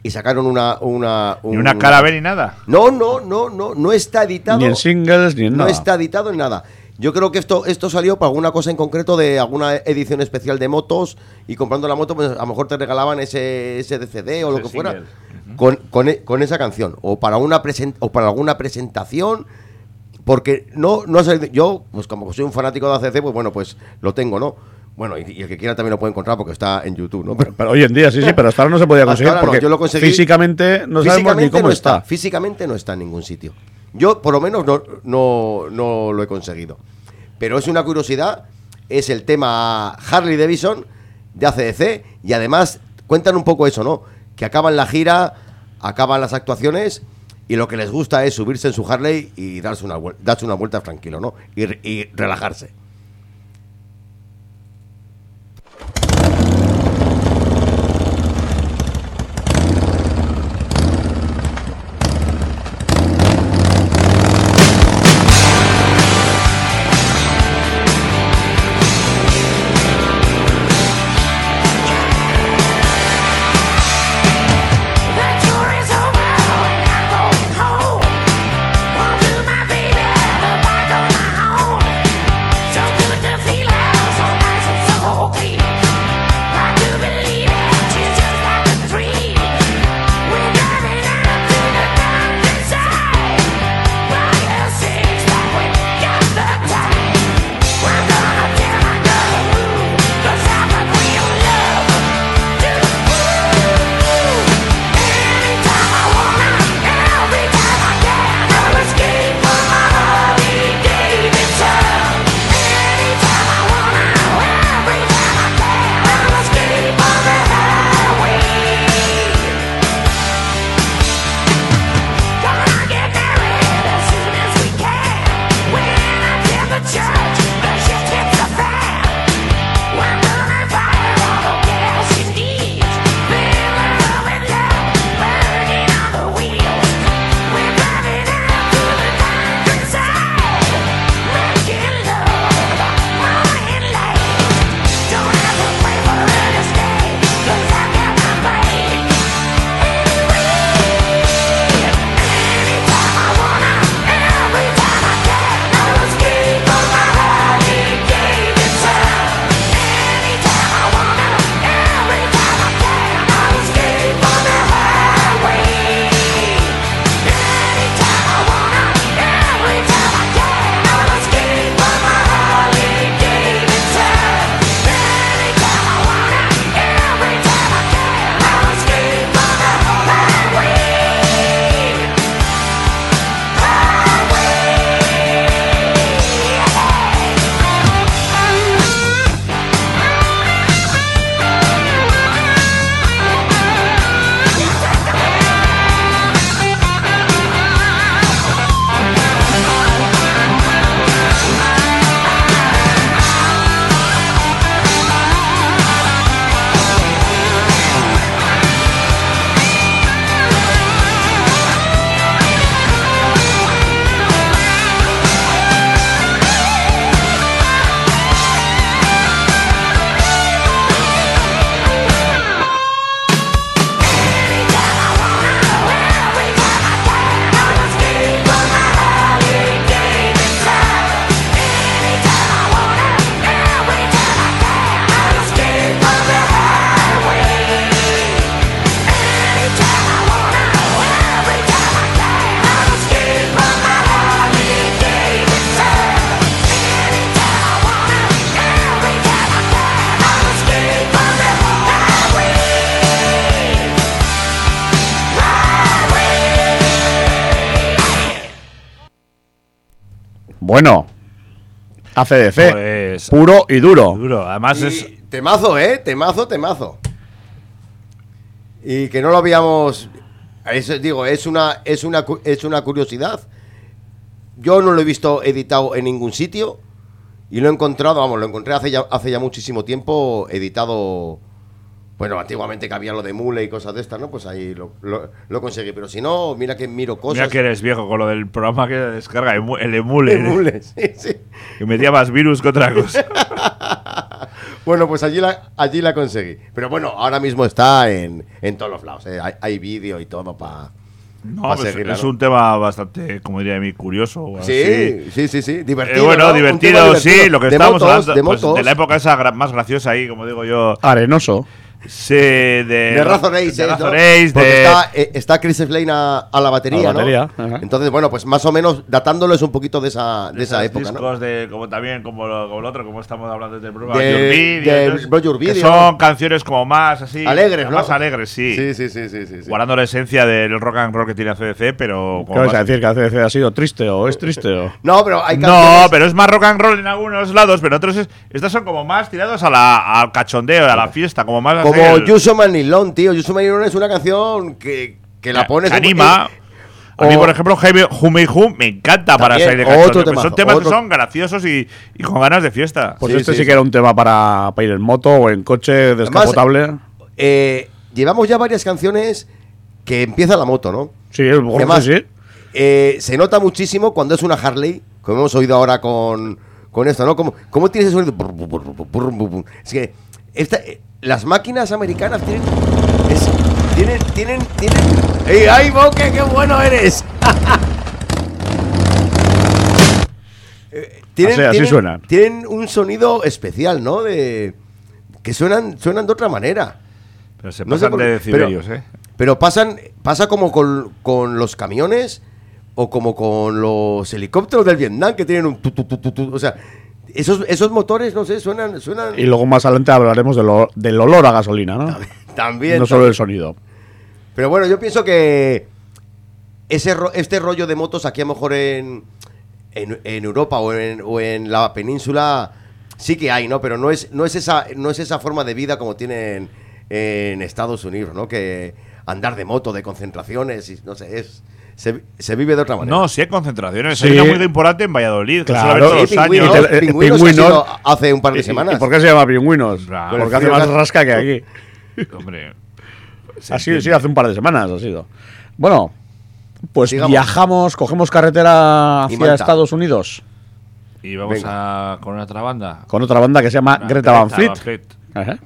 A: Y sacaron una... una
E: Ni
A: un-
E: una cara B ni nada.
A: No, no, no, no, no está editado.
B: Ni en singles, ni en
A: No
B: nada.
A: está editado en nada. Yo creo que esto, esto salió para alguna cosa en concreto de alguna edición especial de motos y comprando la moto, pues a lo mejor te regalaban ese, ese DCD o lo que fuera. con, con e- con esa canción o para una presen- o para alguna presentación porque no no yo pues como soy un fanático de ACC pues bueno pues lo tengo no bueno y, y el que quiera también lo puede encontrar porque está en YouTube no pero,
B: Pero hoy en día sí, sí, pero hasta ahora no se podía conseguir
A: no,
B: porque
A: yo lo conseguí-
B: físicamente no sabemos ni cómo
A: no
B: está.
A: Físicamente no está en ningún sitio. Yo, por lo menos, no, no, no lo he conseguido. Pero es una curiosidad. Es el tema Harley Davidson de ACDC. Y además cuentan un poco eso, ¿no? Que acaban la gira, acaban las actuaciones. Y lo que les gusta es subirse en su Harley y darse una, darse una vuelta tranquilo, ¿no? Y relajarse.
B: Bueno. ACDC.
E: Pues-
B: puro y duro.
E: Duro. Además
A: Y
E: es.
A: Temazo, ¿eh? Temazo, temazo. Y que no lo habíamos... Eso, digo, es una, es, una, es una curiosidad. Yo no lo he visto editado en ningún sitio. Y lo he encontrado, vamos, lo encontré hace ya, hace ya muchísimo tiempo editado... Bueno, antiguamente que había lo de mule y cosas de estas, ¿no? Pues ahí lo, lo- lo conseguí. Pero si no, mira que miro cosas...
E: Mira que eres viejo con lo del programa que descarga, el emule.
A: de (laughs) mule, sí, sí.
E: Que metía más virus que otra cosa. (laughs)
A: Bueno, pues allí la, allí la conseguí. Pero bueno, ahora mismo está en, en todos los lados. ¿eh? Hay, hay vídeo y todo para
E: No, pues
A: seguirla.
E: es
A: ¿no?
E: un tema bastante, como diría mi curioso.
A: Sí, sí, sí, sí.
E: Eh,
A: Divertido.
E: bueno,
A: ¿no? Un
E: divertido, sí, lo que
A: de
E: estábamos
A: motos,
E: hablando
A: de
E: pues, de la época esa gra- más graciosa ahí, como digo yo.
B: Arenoso.
E: Sí, de,
A: de Razor Ace,
E: de
A: ¿eh? ¿no?
E: De-
A: está, eh, está Chris Slane a, a la batería,
B: A la batería,
A: ¿no?
B: ajá.
A: Entonces, bueno, pues más o menos datándoles un poquito de esa, de esa época, ¿no?
E: discos de como también como lo, como el otro como estamos hablando
A: De-
E: Your Video,
A: Bro Your
E: que
A: Video.
E: son canciones como más así
A: Alegres, ¿no?
E: más alegres sí,
A: Sí, sí, sí, sí, sí, sí.
E: guardando la esencia del rock and roll que tiene CDC pero
B: ¿Qué
E: como
B: vais a decir? ¿Que ACDC ha sido triste o es triste o...?
A: No, pero hay
E: no,
A: canciones-
E: pero es más rock and roll en algunos lados, pero en otros es- estas son como más tirados a la, al cachondeo, a la fiesta, como más
A: Como
E: el-
A: Yuso Manilón, tío. Yuso Manilón es una canción que, que la pones...
E: que
A: en-
E: anima. A mí, por ejemplo, Jaime Hume Hum me encanta para salir de cachondeo.
A: temazo,
E: son temas
A: otro-
E: que son graciosos y, y con ganas de fiesta.
B: Pues
A: Sí,
B: este sí,
A: sí,
B: que era un tema para, para ir en moto o en coche descapotable.
A: Eh, llevamos ya varias canciones que empieza la moto, ¿no?
B: sí, el
A: Además,
B: sí,
A: eh, se nota muchísimo cuando es una Harley, como hemos oído ahora con, con esto, ¿no? Como, ¿Cómo tiene ese sonido? Es que esta, eh, las máquinas americanas tienen... es- tienen, tienen, tienen... ¡Ey, ay, Boque, qué bueno eres! (laughs) Eh, tienen,
B: Así- así
A: tienen-
B: suenan.
A: Tienen un sonido especial, ¿no? De que suenan, suenan de otra manera.
E: Pero se
A: No sé
E: pasan
A: por
E: de decibelios,
A: pero-
E: ¿eh?
A: Pero pasan, pasa como con, con los camiones o como con los helicópteros del Vietnam que tienen un tu. o sea, esos, esos motores, no sé, suenan, suenan
B: Y luego más adelante hablaremos del, ol- del olor a gasolina, ¿no?
A: también.
B: no solo
A: también.
B: el sonido.
A: Pero bueno, yo pienso que ese ro- este rollo de motos aquí a lo mejor en, en, en Europa o en, o en la península sí que hay, ¿no? Pero no es, no es esa, no es esa forma de vida como tienen en Estados Unidos, ¿no? Que andar de moto, de concentraciones, y no sé, es se, se vive de otra manera.
E: No, sí hay concentraciones.
B: Sí.
E: Hay una muy importante en Valladolid. que
B: Claro.
E: suele haber
A: Sí,
E: todos los
A: pingüinos,
E: años.
A: Ha sido hace un par de
B: ¿Y-
A: semanas.
B: ¿Y por qué se llama pingüinos?
E: Claro.
B: Porque hace más
A: que
B: rasca que aquí. (laughs)
E: Hombre.
B: Así,
E: entiende.
B: sí, hace un par de semanas ha sido. Bueno, pues
A: Sigamos.
B: viajamos, cogemos carretera hacia. Estados Unidos
E: Y vamos
A: Venga.
E: a con otra banda.
B: con otra banda que se llama
E: Una
B: Greta Van Fleet. Ajá.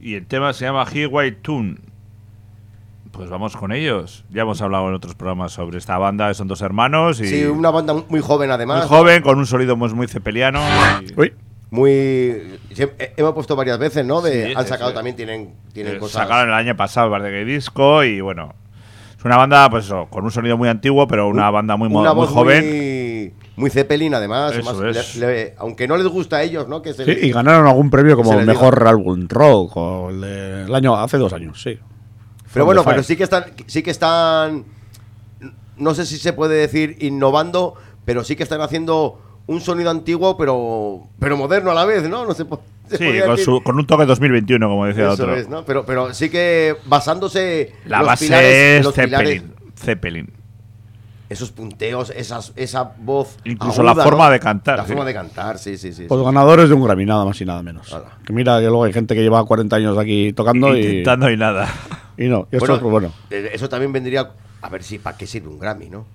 E: Y el tema se llama White Tune. Pues vamos con ellos. Ya hemos hablado en otros programas sobre esta banda. Son dos hermanos y
A: Sí, una banda muy joven
E: muy
A: además.
E: joven, con un sonido muy, muy cepeliano. y-
B: Uy,
A: Muy. sí, eh, hemos puesto varias veces, ¿no? De,
E: Sí,
A: han sacado
E: sí.
A: también, tienen, tienen
E: Eh,
A: cosas.
E: Sacaron el año pasado, parece que disco y bueno. Es una banda, pues eso, con un sonido muy antiguo, pero una banda muy,
A: una
E: muy
A: voz
E: joven.
A: Muy, muy Zeppelin, además.
E: Eso
A: además,
E: es.
A: le- le- aunque no les gusta a ellos, ¿no? Que se
B: sí,
A: les-
B: y ganaron algún premio como mejor álbum rock o el, de- el año hace dos años, sí.
A: Pero bueno, pero sí que están, sí que están, no sé si se puede decir innovando, pero sí que están haciendo un sonido antiguo, pero, pero moderno a la vez, ¿no? No se
E: Sí, con, su- con un toque 2021, como decía
A: Eso
E: otro.
A: es, ¿no? Pero, pero sí que basándose
E: La
A: los
E: base
A: pilares-
E: es
A: los pilares-
E: Zeppelin.
A: Esos punteos, esas, esa voz.
E: Incluso la forma de cantar,
A: La
E: sí.
A: forma de cantar, sí, sí, sí. Sí.
B: ganadores de un Grammy, nada más y nada menos. Que mira que luego hay gente que lleva 40 años aquí tocando y,
E: Intentando y nada.
B: y no. Y esto,
A: Bueno,
B: pues bueno.
A: eh, Eso también vendría. A ver si, ¿para qué sirve un Grammy, no?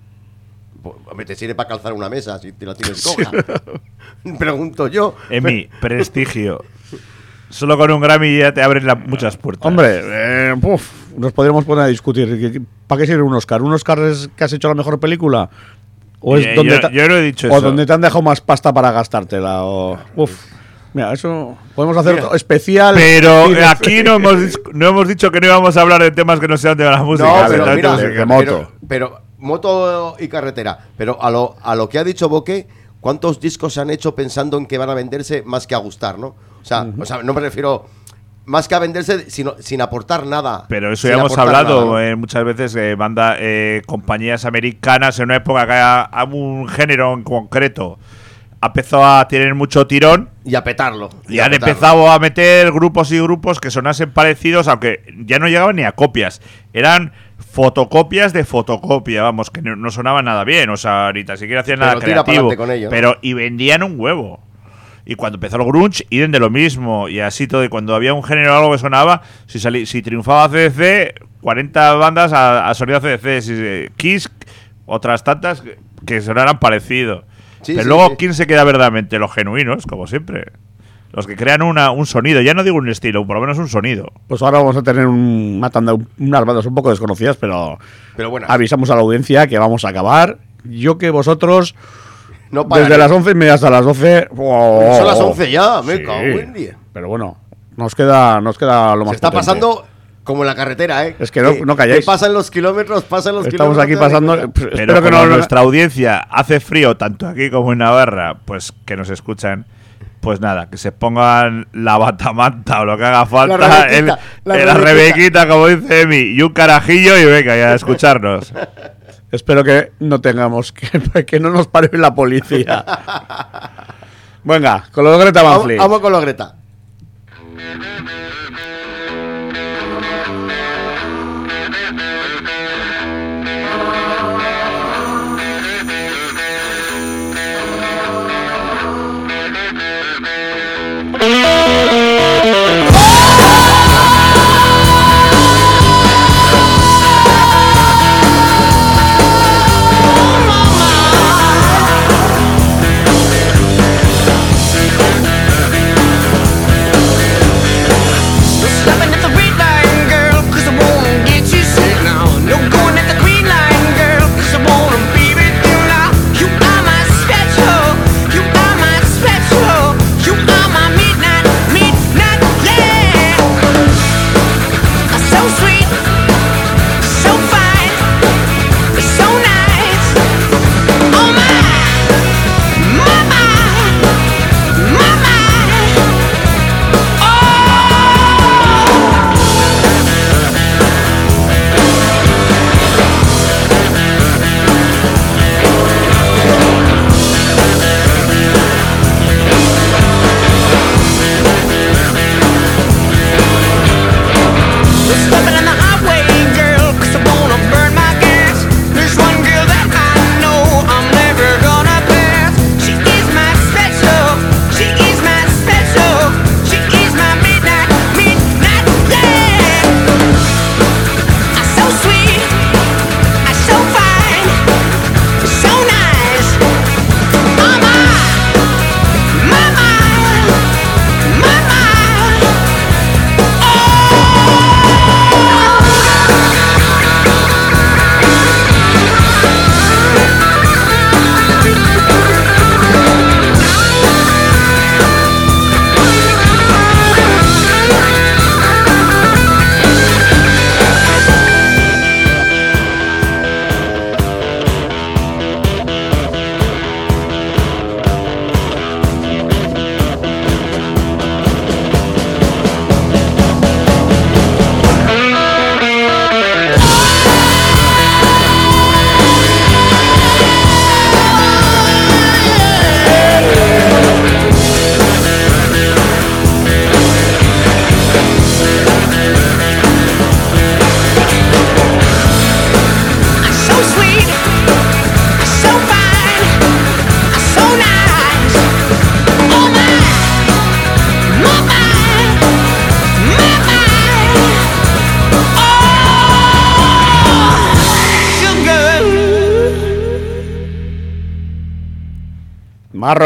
A: Hombre, te sirve para calzar una mesa si te la tienes coja. (laughs) Pregunto yo.
E: Emi, prestigio. Solo con un Grammy ya te abren la- muchas puertas.
B: Hombre, eh, puf, nos podríamos poner a discutir. ¿Para qué sirve un Oscar? ¿Un Oscar es que has hecho la mejor película? ¿O es donde
E: yo- no he dicho
B: o
E: eso.
B: donde te han dejado más pasta para gastártela? O, uf. Mira, eso podemos hacer
A: Mira,
B: especial.
E: Pero aquí no hemos, no hemos dicho que no íbamos a hablar de temas que no sean de la música.
A: No, pero mira,
B: moto.
A: Pero, moto y carretera. Pero a lo, a lo que ha dicho Boque, ¿cuántos discos se han hecho pensando en que van a venderse más que a gustar, no? O sea, o sea no me refiero
F: más que a venderse sino, sin aportar nada.
E: Pero eso
F: Sin
E: ya hemos hablado
F: nada, ¿no?
E: eh, muchas veces de banda, eh, compañías americanas en una época que a, un género en concreto ha empezado a tener mucho tirón
F: Y a petarlo.
E: y
F: a
E: han
F: petarlo.
E: empezado a meter grupos y grupos que sonasen parecidos, aunque ya no llegaban ni a copias. Eran fotocopias de fotocopia, vamos, que no, no sonaban nada bien, o sea, ni tan siquiera hacían nada
F: Pero
E: creativo.
F: con ello.
E: Pero, y vendían un huevo. Y cuando empezó el grunge, idem de lo mismo. Y así todo. Y cuando había un género o algo que sonaba, si, salí- si triunfaba CDC, 40 bandas a, a sonido CDC. Si, Kiss, otras tantas que, que sonaran parecido.
F: Sí,
E: Pero
F: sí,
E: luego,
F: sí.
E: ¿quién se queda verdaderamente? Los genuinos, como siempre. Los que crean una, un sonido. Ya no digo un estilo, por lo menos un sonido.
B: Pues ahora vamos a tener un, una tanda, unas bandas un poco desconocidas, pero
F: Pero bueno,
B: avisamos a la audiencia que vamos a acabar. Yo que vosotros,
F: no para
B: desde las once y media hasta las 12... oh,
F: Son las
B: oh,
F: 11 ya, me
B: sí.
F: cago en día.
B: Pero bueno, nos queda, nos queda lo más
F: Se está
B: potente.
F: pasando como en la carretera, ¿eh?
B: Es que no- no calláis.
F: que pasan los kilómetros, pasan los
B: Estamos
F: kilómetros.
B: aquí
F: te das
B: pasando...
F: cuenta.
B: pues,
E: Pero
B: espero que no...
E: nuestra audiencia hace frío tanto aquí como en Navarra, pues que nos escuchan. Pues nada, que se pongan la batamanta o lo que haga falta.
F: Rebequita,
E: el-
F: la
E: el- la
F: Rebequita.
E: rebequita, como dice Emi, y un carajillo y venga ya a escucharnos. (laughs)
B: Espero que no tengamos que, (laughs) que no nos pare la policía. (laughs) Venga, con lo de Greta Van
F: Vamos, vamos con lo Greta.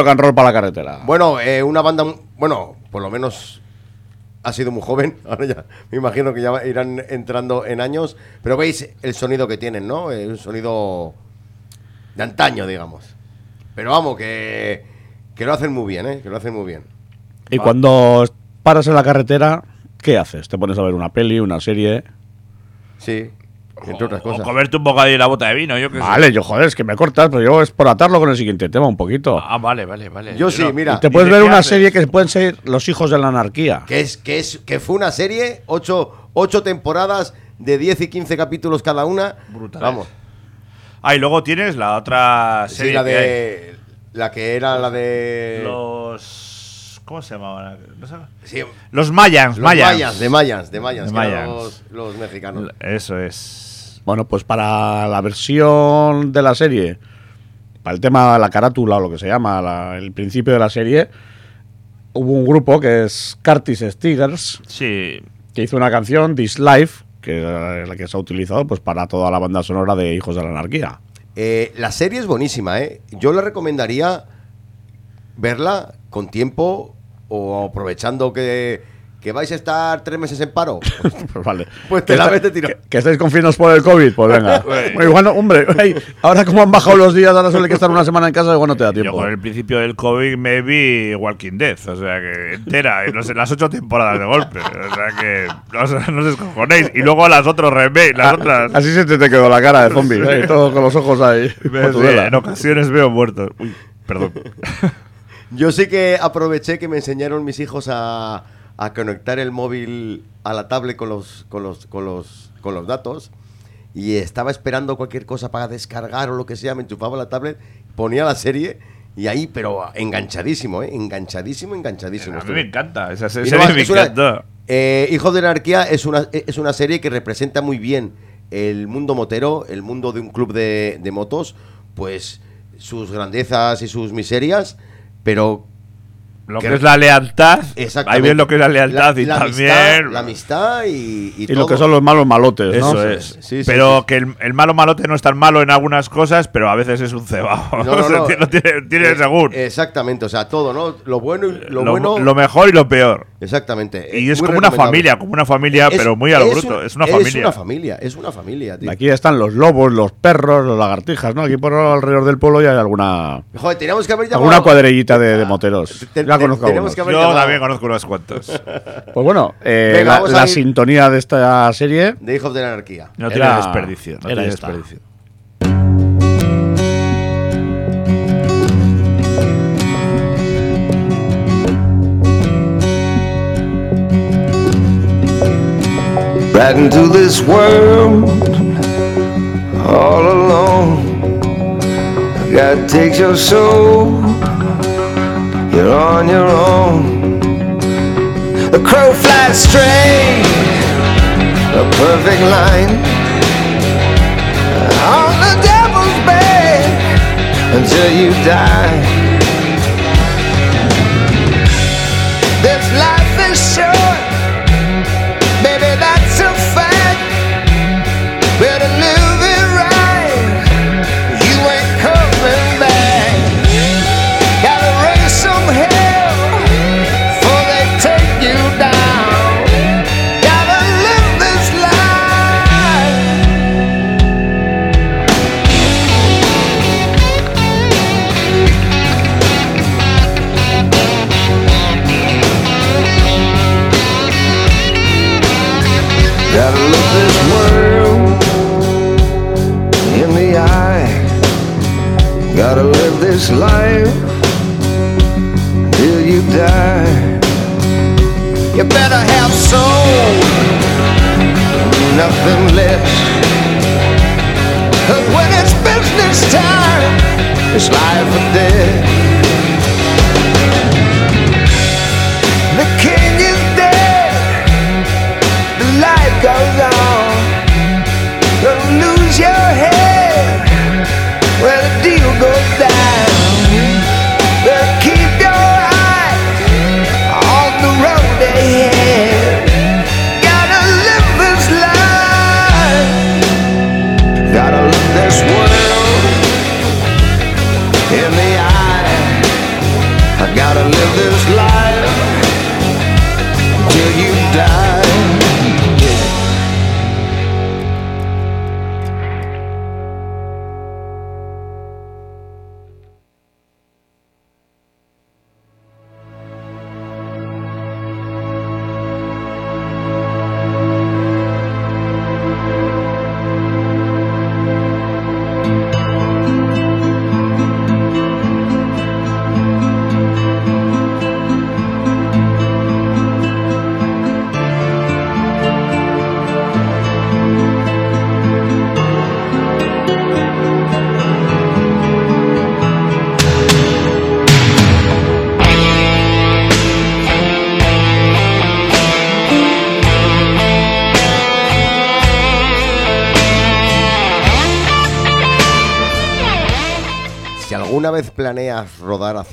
B: Rock and roll para la carretera.
F: Bueno, eh, una banda, bueno, por lo menos ha sido muy joven. (laughs) Ahora ya me imagino que ya va- irán entrando en años. Pero veis el sonido que tienen, ¿no? Es un sonido de antaño, digamos. Pero vamos, que, que lo hacen muy bien, ¿eh? Que lo hacen muy bien.
B: Y cuando paras en la carretera, ¿qué haces? ¿Te pones a ver una peli, una serie?
F: Sí.
A: Entre otras
E: O comerte un bocadillo y la bota de vino, yo sé.
B: Vale, yo joder, es que me cortas, pero yo es por atarlo con el siguiente tema un poquito.
E: Ah, vale, vale, vale.
A: Yo sí,
E: No.
A: mira.
B: Y te puedes
E: ¿y de
B: ver una
E: haces?
B: serie que pueden ser Los hijos de la anarquía.
A: Que es, que es, que fue una serie, ocho, ocho temporadas de 10 y 15 capítulos cada una.
E: Brutal.
A: Vamos.
E: Ah, y luego tienes la otra
A: Sí,
E: serie
A: la
E: que hay.
A: de. La que era la de.
E: Los... ¿Cómo se llamaban? No sé.
A: sí,
E: Los Mayans,
A: los
E: Mayans.
A: mayas, de mayas, de
E: De
A: que
E: Mayans.
A: Los, los mexicanos.
E: Eso es.
B: Bueno, pues para la versión de la serie, para el tema de la carátula o lo que se llama, la- el principio de la serie, hubo un grupo que es Curtis Stigers,
E: Sí.
B: que hizo una canción, This Life, que es la que se ha utilizado pues para toda la banda sonora de Hijos de la Anarquía.
A: Eh, la serie es buenísima, ¿eh? Yo le recomendaría verla con tiempo o aprovechando que, que vais a estar tres meses en paro. (laughs)
B: Pues vale.
A: Pues te
B: Que
A: la ves tiro.
B: Que, que estáis confinados por el COVID, pues venga. (laughs) Bueno, igual no- hombre, ahora como han bajado los días, ahora suele que estar una semana en casa, igual no te da
E: Yo
B: tiempo.
E: con el principio del COVID me vi Walking Dead, o sea que entera, no sé, las ocho temporadas de golpe. O sea que no, os- no os descojonéis. Y luego las otras remakes, las otras.
B: Así se te, te quedó la cara de zombie, ¿eh? todo con los ojos ahí. (laughs)
E: en ocasiones veo muertos. Uy, perdón.
A: Yo sí que aproveché que me enseñaron mis hijos a, a conectar el móvil a la tablet con los, con los, con los, con los datos y estaba esperando cualquier cosa para descargar o lo que sea, me enchufaba la tablet, ponía la serie y ahí, pero enganchadísimo, ¿eh? Enganchadísimo, enganchadísimo.
E: A mí me encanta, esa serie
A: no
E: me
A: es una-
E: encanta.
A: eh, Hijos de la Anarquía es una, es una serie que representa muy bien el mundo motero, el mundo de un club de, de motos, pues sus grandezas y sus miserias, pero
E: Lo
A: que-
E: que es la lealtad,
A: Exactamente.
E: ahí ves lo que es la lealtad y
A: la
E: también.
A: Amistad, la amistad y, y
B: Y lo
A: todo.
B: que son los malos malotes, ¿no?
E: Eso es.
A: sí, sí,
E: pero
A: sí.
E: que el, el malo malote no es tan malo en algunas cosas, pero a veces es un cebado.
A: No, no,
E: O (laughs) sea,
A: no.
E: tiene, tiene- tiene
A: Eh,
E: según.
A: Exactamente, o sea, todo, ¿no? Lo bueno y lo,
E: lo,
A: bueno.
E: lo mejor y lo peor.
A: exactamente.
E: Y es como una familia, como una familia,
A: Es-
E: pero muy a lo
A: es
E: bruto.
A: un-
E: es una
A: Es
E: familia.
A: una familia, es una familia, tío.
B: Aquí están los lobos, los perros, los lagartijas, ¿no? Aquí por alrededor del pueblo ya hay alguna
A: Joder, teníamos que haber llamado.
B: alguna cuadrillita de, de moteros.
A: Te-
B: Conozco algunos.
A: que
E: Yo
A: llamado
E: también conozco unos cuantos. (laughs)
B: Pues bueno, eh,
A: Venga,
B: la, la sintonía de esta serie
A: De Hijos de la Anarquía.
E: No
B: Era-
E: tiene desperdicio. No
B: era
E: tiene
B: esta.
E: desperdicio.
G: right into this world all alone. God takes your soul, you're on your own. The crow flies straight, a perfect line on the devil's back until you die. This life till you die. You better have soul, nothing less. Cause when it's business time, it's life or death. The king is dead the life goes on.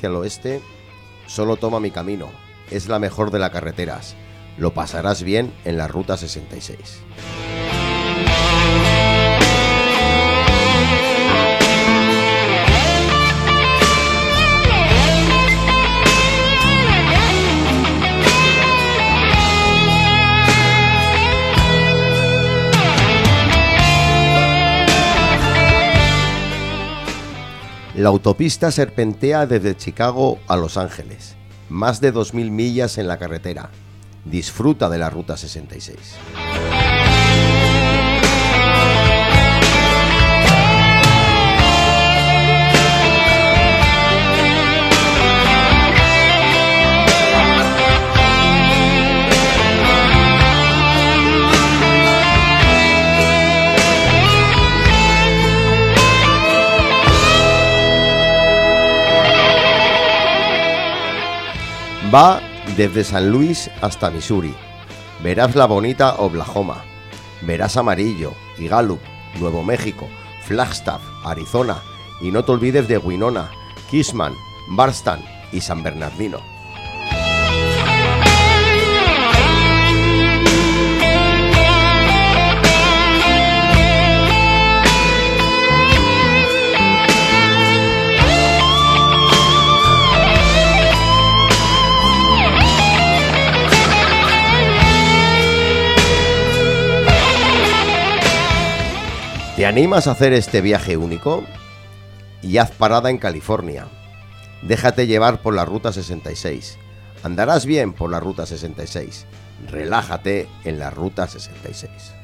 H: Hacia el oeste, solo toma mi camino. Es la mejor de las carreteras. Lo pasarás bien en la Ruta 66. La autopista serpentea desde Chicago a Los Ángeles. Más de 2.000 millas en la carretera. Disfruta de la Ruta 66. Va desde San Luis hasta Missouri. Verás la bonita Oklahoma. Verás Amarillo y Nuevo México, Flagstaff, Arizona. Y no te olvides de Winona, Kissman, Barstan y San Bernardino. ¿Te animas a hacer este viaje único? Y haz parada en California. Déjate llevar por la Ruta 66. Andarás bien por la Ruta 66. Relájate en la Ruta 66.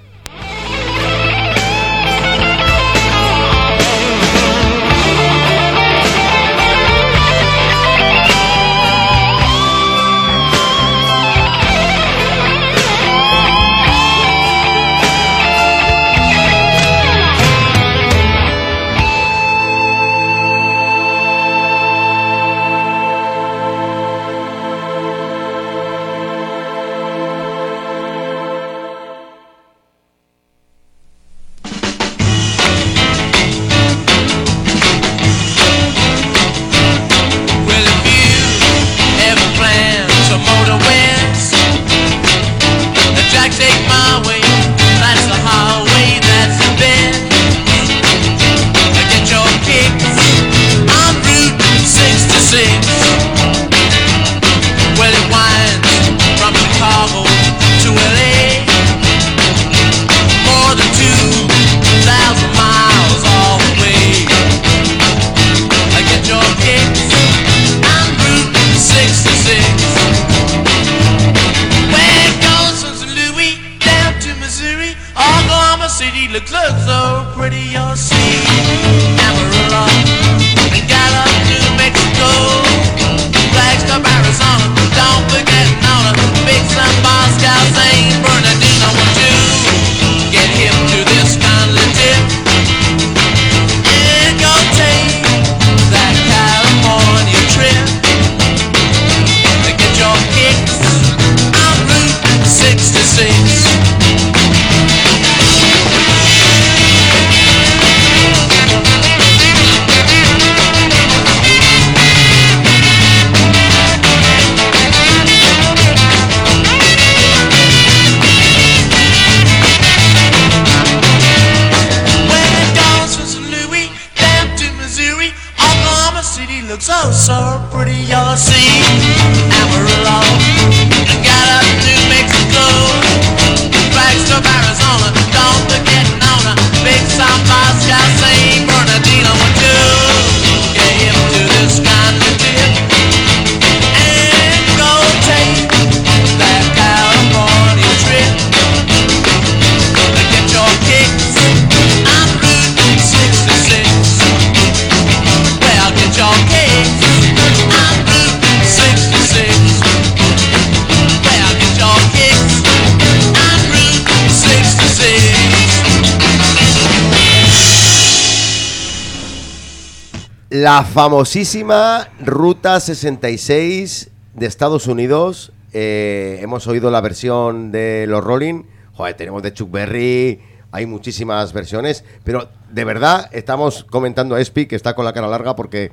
A: La
H: famosísima Ruta 66 de Estados Unidos. Eh, hemos oído la versión de los Rolling. Joder, tenemos de Chuck Berry. Hay muchísimas versiones. Pero de verdad estamos comentando a Espi, que está con la cara larga, porque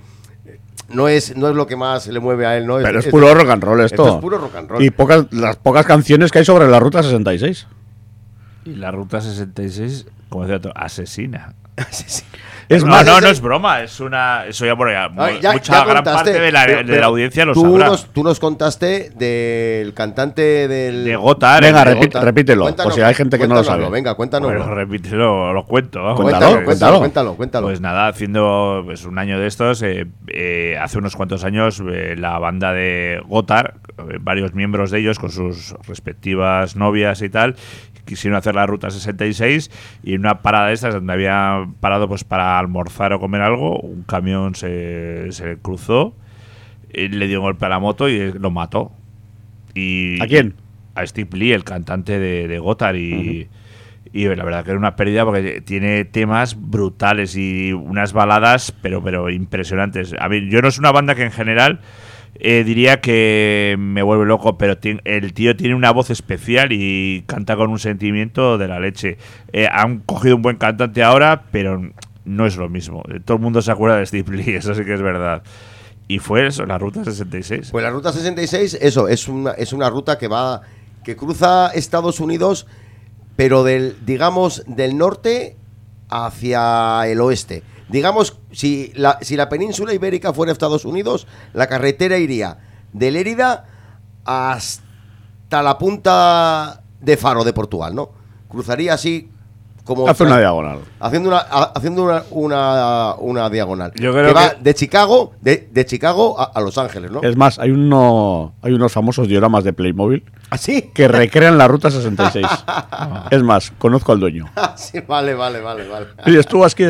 A: no es, no es lo que más le mueve a él, ¿no?
B: Pero es puro rock and roll esto.
A: esto es puro rock and roll.
B: Y pocas, las pocas canciones que hay sobre la Ruta 66.
E: Y la ruta 66, como decía otro, asesina. (laughs)
B: Es
E: no,
B: más,
E: no, no es broma, es una. Eso ya por allá.
A: Ay, ya-
E: mucha
A: ya
E: gran
A: contaste,
E: parte de la,
A: pero-
E: de
A: pero
E: la audiencia lo
A: tú
E: sabrá.
A: Nos, tú nos contaste del cantante del.
E: de Gotar.
B: Venga,
A: de Gotthard.
B: repítelo,
A: Cuéntanos,
B: si hay gente que no lo sabe.
A: Venga, cuéntanos.
E: Bueno, repítelo, lo cuento. vamos.
B: Cuéntalo,
A: cuéntalo,
B: cuéntalo.
A: cuéntalo, cuéntalo.
E: Pues nada, haciendo pues, un año de estos, eh, eh, hace unos cuantos años, eh, la banda de Gotar, eh, varios miembros de ellos con sus respectivas novias y tal, quisieron hacer la ruta 66 y en una parada de estas donde había parado pues para almorzar o comer algo, un camión se, se cruzó, eh, le dio un golpe a la moto y eh, lo mató. Y,
B: ¿A quién?
E: A Steve Lee, el cantante de, de Gotar y... Y la verdad que era una pérdida porque tiene temas brutales y unas baladas, pero, pero impresionantes. A mí, yo no es una banda que en general eh, diría que me vuelve loco, pero ti- el tío tiene una voz especial y canta con un sentimiento de la leche. Eh, han cogido un buen cantante ahora, pero no es lo mismo. Todo el mundo se acuerda de Steve (laughs) eso sí que es verdad. Y fue eso, la ruta 66.
A: Pues la ruta 66, eso, es una, es una ruta que va. que cruza Estados Unidos, pero del, digamos, del norte hacia el oeste. Digamos, si la, si la península ibérica fuera Estados Unidos, la carretera iría de Lérida hasta la punta de Faro de Portugal, ¿no? Cruzaría así como...
B: Hace una diagonal.
A: Haciendo una, a- haciendo una, una, una diagonal.
E: Yo creo
A: que va
E: que-
A: de Chicago, de, de Chicago a, a Los Ángeles, ¿no?
B: Es más, hay, uno, hay unos famosos dioramas de Playmobil
A: ¿Así?
B: que recrean la Ruta 66. (laughs) es más, conozco al dueño.
A: sí, vale, vale, vale, vale.
B: Y estuvo aquí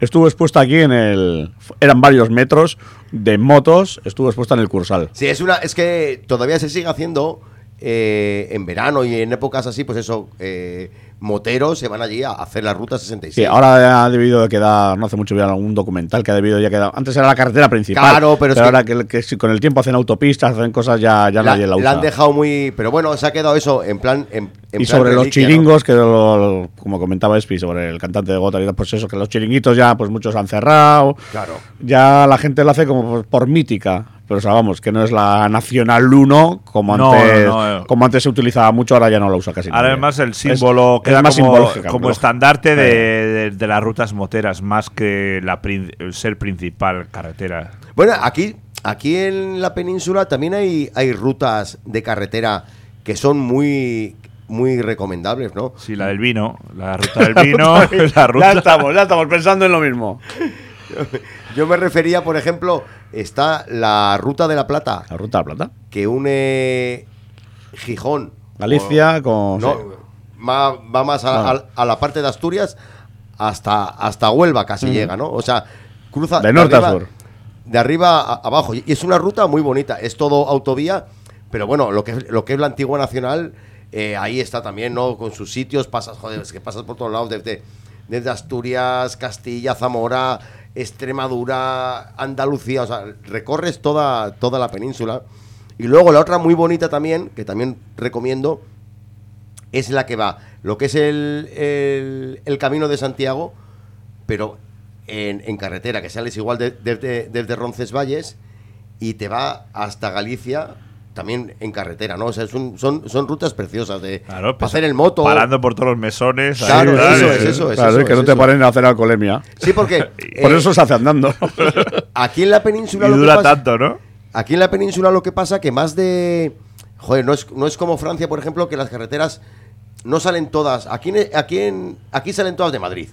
B: estuvo expuesto aquí en el. Eran varios metros de motos, estuvo expuesta en el Cursal.
A: Sí, es una, es que todavía se sigue haciendo eh, en verano y en épocas así, pues eso, eh, moteros se van allí a hacer la ruta 66.
B: Sí, ahora ha debido de quedar, no hace mucho vi algún documental que ha debido ya quedar. Antes era la carretera principal.
A: Claro, pero es que-
B: ahora que, que si con el tiempo hacen autopistas, hacen cosas, ya, ya
A: la,
B: nadie la
A: la
B: usa.
A: han dejado muy. Pero bueno, se ha quedado eso en plan. En, en
B: y
A: plan
B: sobre los
A: reliquia, ¿no?
B: chiringos, que lo- lo- como comentaba Espi, sobre el cantante de Gota, pues eso, que los chiringuitos ya, pues muchos han cerrado.
A: Claro.
B: Ya la gente lo hace como por, por mítica. Pero o sea, vamos, que no es la Nacional 1 como
E: No,
B: antes,
E: no, no.
B: como antes se utilizaba mucho, ahora ya no la usa casi
E: Ahora
B: nadie.
E: además el
B: Es-
E: símbolo
B: es
E: queda
B: más
E: como, como estandarte de,
B: Eh.
E: de- de las rutas moteras, más que la ser principal carretera.
A: Bueno, aquí, aquí en la península también hay, hay rutas de carretera que son muy, muy recomendables, ¿no?
E: Sí, la del vino, la (laughs) ruta del vino, (laughs) la ruta...
B: Ya estamos, ya estamos pensando en lo mismo. (laughs)
A: Yo me refería, por ejemplo, está la ruta de la Plata,
B: La Ruta de la Plata.
A: que une Gijón.
B: Galicia
A: o-
B: con...
A: No,
B: sí.
A: Va, va más a, a- a la parte de Asturias hasta, hasta Huelva casi llega, ¿no? O sea, cruza
B: De norte a
A: arriba-
B: sur.
A: De arriba a abajo. Y es una ruta muy bonita. Es todo autovía, pero bueno, lo que, es- lo que es la antigua nacional, eh, ahí está también, ¿no? Con sus sitios, pasas, joder, es que pasas por todos lados, desde, desde Asturias, Castilla, Zamora, Extremadura, Andalucía, o sea, recorres toda, toda la península. Y luego la otra muy bonita también, que también recomiendo, es la que va, lo que es el, el- el camino de Santiago, pero en, en carretera, que sales igual de- desde, desde Roncesvalles y te va hasta Galicia, también en carretera, ¿no? O sea, es un- son, son rutas preciosas de
E: Claro,
A: para
E: pues,
A: hacer el moto.
E: Parando por todos los mesones. ahí,
A: Claro,
E: tal,
A: eso es, eso es.
B: Claro, que no
A: es
B: te
A: eso.
B: paren a hacer alcoholemia.
A: Sí, porque (laughs)
B: Por
A: eh,
B: eso se hace andando. (laughs)
A: aquí en la península
E: Y
A: lo que
E: dura
A: pasa-
E: tanto, ¿no?
A: Aquí en la península lo que pasa que más de... Joder, no es, no es como Francia, por ejemplo, que las carreteras no salen todas. Aquí, aquí, en, aquí salen todas de Madrid.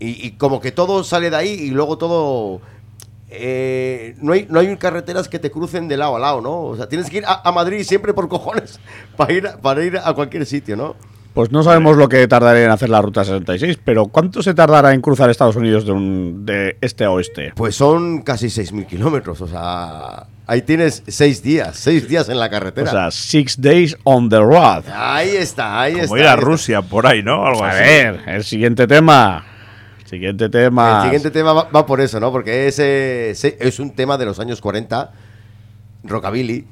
A: Y, y como que todo sale de ahí y luego todo... eh, no, hay, no hay carreteras que te crucen de lado a lado, ¿no? O sea, tienes que ir a, a Madrid siempre por cojones (laughs) para ir, a- para ir a cualquier sitio, ¿no?
B: Pues no sabemos lo que tardaría en hacer la Ruta 66, pero ¿cuánto se tardará en cruzar Estados Unidos de, un- de este a oeste?
A: Pues son casi 6.000 kilómetros, o sea... Ahí tienes seis días, seis días en la
B: O
A: carretera.
B: sea, six days on the road.
A: ahí está, ahí está.
E: Como ir a
A: ahí está.
E: Rusia por ahí, ¿no? Algo
B: A
E: así.
B: ver, el siguiente tema. Siguiente tema.
A: El siguiente tema va, va por eso, ¿no? Porque es, eh, se- es un tema de los años 40, rockabilly,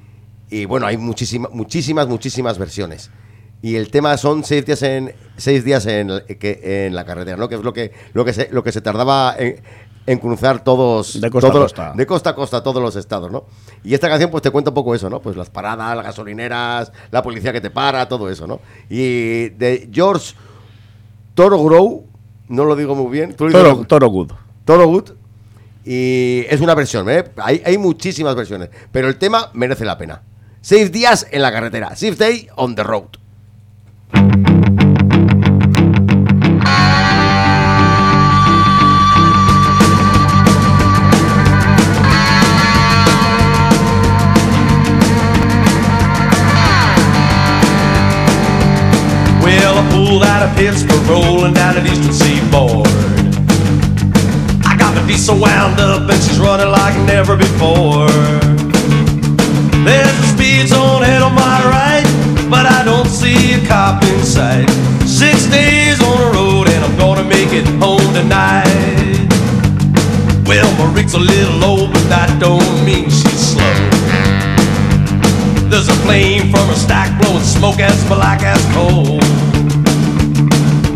A: y bueno, hay muchísimas, muchísimas, muchísimas versiones. Y el tema son seis días en seis días en, que, en la carretera, ¿no? Que es lo que lo que se, lo que se tardaba en, en cruzar todos
B: De costa a costa.
A: de costa a costa todos los estados, ¿no? Y esta canción pues te cuenta un poco eso, ¿no? Pues las paradas, las gasolineras, la policía que te para, todo eso, ¿no? Y de George Thorogood, no lo digo muy bien, tú lo dices-
B: Toro, Toro Good.
A: Thorogood, y es una versión, ¿eh? Hay, hay muchísimas versiones, pero el tema merece la pena. Seis días en la carretera, six day on the road.
I: Of Pittsburgh, rolling down the eastern seaboard. I got my diesel wound up, and she's running like never before. There's a speed zone ahead on my right, but I don't see a cop in sight. Six days on the road, and I'm gonna make it home tonight. Well, my rig's a little low, but that don't mean she's slow. There's a flame from her stack blowing smoke as black as coal.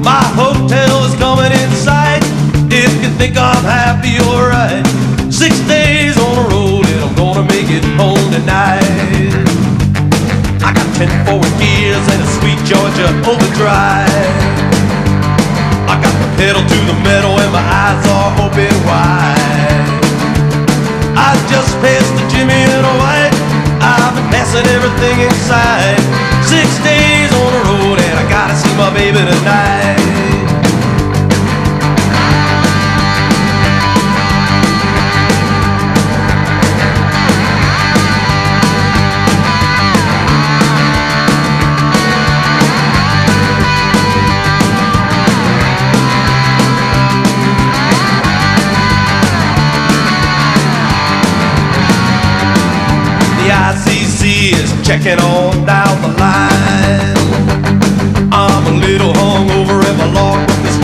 I: My hotel is coming in sight. If you think I'm happy, you're right. Six days on the road and I'm gonna make it home tonight. I got ten forward gears and a sweet Georgia overdrive. I got the pedal to the metal and my eyes are open wide. I just passed the Jimmy in a white. I've been passing everything inside. Six days on the road gotta see my baby tonight. The ICC is checking on down the line.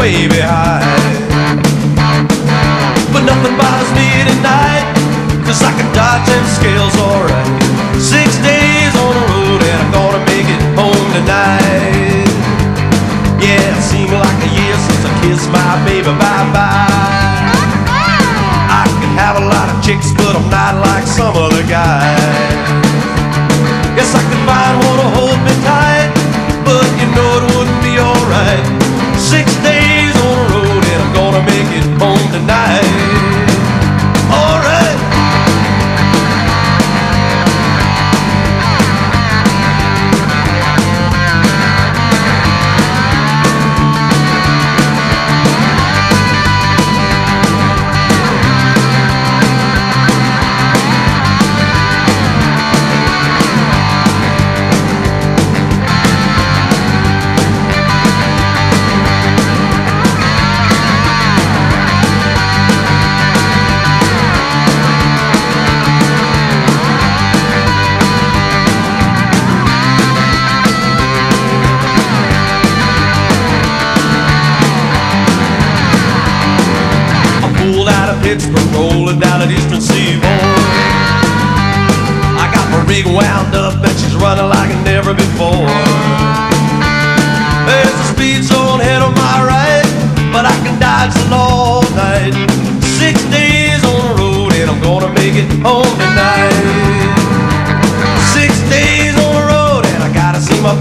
I: Way behind. But nothing bothers me tonight, cause I can dodge them scales alright. Six days on the road and I'm gonna make it home tonight. Yeah, it seemed like a year since I kissed my baby bye-bye. I can have a lot of chicks, but I'm not like some other guys. It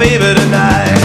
I: baby tonight.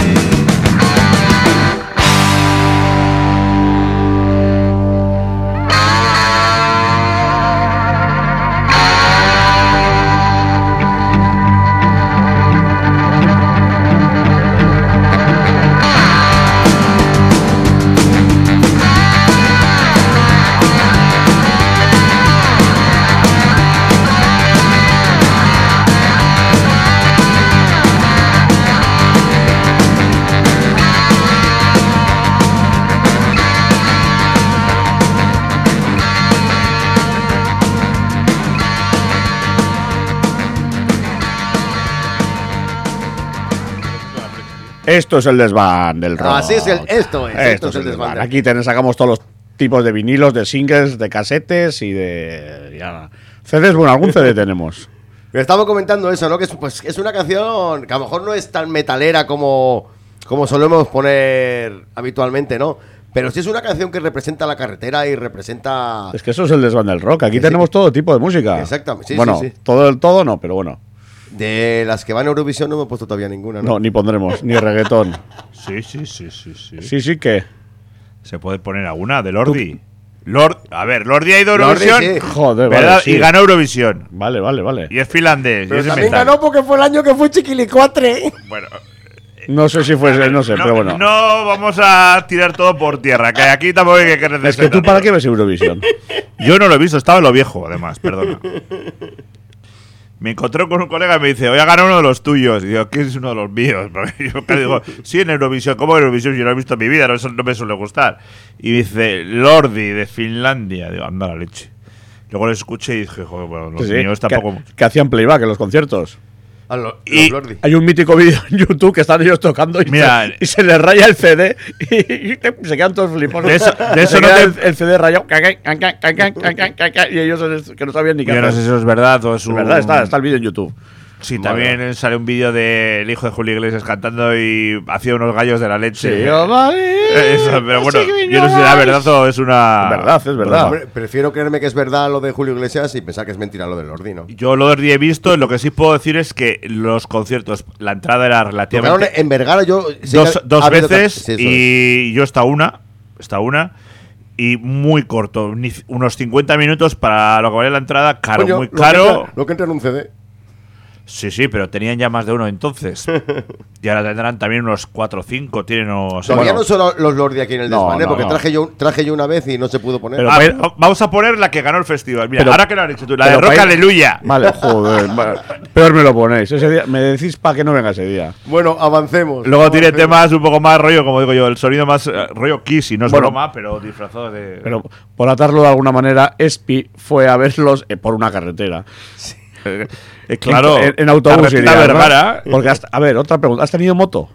B: Esto es el desván del rock.
A: Así es el- esto es,
B: Esto, es el desván. Aquí te sacamos todos los tipos de vinilos, de singles, de casetes y de. ya. CDs, bueno, algún CD tenemos. (laughs)
A: Estamos comentando eso, ¿no? Que es, pues, es una canción que a lo mejor no es tan metalera como, como solemos poner habitualmente, ¿no? Pero si es una canción que representa la carretera y representa.
B: Es que eso es el desván del rock. Aquí
A: Sí.
B: tenemos todo tipo de música.
A: Exactamente, sí,
B: bueno,
A: sí, sí.
B: todo el todo no, pero bueno.
A: De las que van a Eurovisión no me he puesto todavía ninguna, ¿no?
B: No, ni pondremos, ni reggaetón. (laughs)
E: Sí, sí, sí, sí, sí.
B: Sí, sí que.
E: ¿Se puede poner alguna de Lordi? Lord, a ver, Lordi ha ido a
A: Lordi,
E: Eurovisión.
A: sí.
B: Joder,
E: ¿verdad?
B: vale, sí.
E: Y ganó Eurovisión.
B: Vale, vale, vale.
E: Y es finlandés. y
A: Pero
E: es
A: también
E: metal.
A: ganó porque fue el año que fue Chiquilicuatre.
E: Bueno,
B: No sé si fue, no sé,
E: no,
B: pero bueno.
E: no vamos a tirar todo por tierra, que aquí tampoco hay que crecer.
B: es que tú para qué ves Eurovisión.
E: Yo no lo he visto, estaba en lo viejo, además, perdona. Me encontré con un colega y me dice, voy a ganar uno de los tuyos. Y digo, ¿quién es uno de los míos? (laughs) Porque yo casi digo, sí, en Eurovisión. ¿Cómo en Eurovisión? Yo no he visto en mi vida, no, eso no me suele gustar. Y me dice, Lordi, de Finlandia. Digo, anda la leche. Luego lo escuché y dije, joder, bueno, los
B: Sí,
E: míos
B: que,
E: tampoco...
B: que hacían playback en los conciertos.
A: A lo-
E: Y-
A: los Lordi.
B: Hay un mítico vídeo en YouTube que están ellos tocando y,
E: Mira,
B: se, y se les raya el CD y, y se quedan todos flipados.
E: De eso- de eso
B: Se
E: no
B: queda
E: te-
B: el, el CD rayado y ellos que no sabían ni qué
E: Yo no sé si eso es verdad o es
B: Es
E: un...
B: verdad, está, está el vídeo en YouTube.
E: Sí,
B: Vale.
E: también sale un vídeo del hijo de Julio Iglesias cantando y hacía unos gallos de la leche.
B: Sí, oh, (laughs) vale.
E: Eso, pero bueno,
B: Sí,
E: yo no sé si era
B: vale.
E: verdad o es una...
B: Es verdad, es verdad.
A: Hombre, prefiero creerme que es verdad lo de Julio Iglesias y pensar que es mentira lo del Lordi, ¿no?
E: Yo lo de he visto, lo que sí puedo decir es que los conciertos, la entrada era
A: Tocaron
E: relativamente
A: en Vergara, yo.
E: dos, dos
A: habido
E: veces
A: sí,
E: y yo hasta una, hasta una y muy corto, unos 50 minutos para lo que vale la entrada, caro,
A: Coño,
E: muy
A: lo que
E: caro.
A: entra- Lo que entra en un CD.
E: Sí, sí, pero tenían ya más de uno entonces. (laughs) y ahora tendrán también unos 4 o 5, tienen
A: Todavía
E: bueno.
A: no son los Lordi aquí en el
B: No,
A: desván, ¿eh?
B: no,
A: porque
B: no.
A: Traje, yo, traje yo una vez y no se pudo poner.
B: Pero-
E: Ah, vamos a poner la que ganó el festival. Mira,
B: Pero-
E: ahora que lo has dicho tú, la de
B: ir-
E: Aleluya.
B: Vale, (laughs) joder. vale. Peor me lo ponéis. Ese día, me decís para que no venga ese día.
A: Bueno, avancemos.
E: Luego tiene
A: Avancemos.
E: temas un poco más rollo, como digo yo, el sonido más eh, rollo Kiss y no es
B: Bueno.
E: broma, pero disfrazado de.
B: Pero por atarlo de alguna manera, Espi fue a verlos eh, por una carretera.
E: Eh, (laughs) claro,
B: En, en autobús. ¿no?
E: Vergara.
B: Porque, hasta- a ver, otra pregunta. ¿Has tenido moto?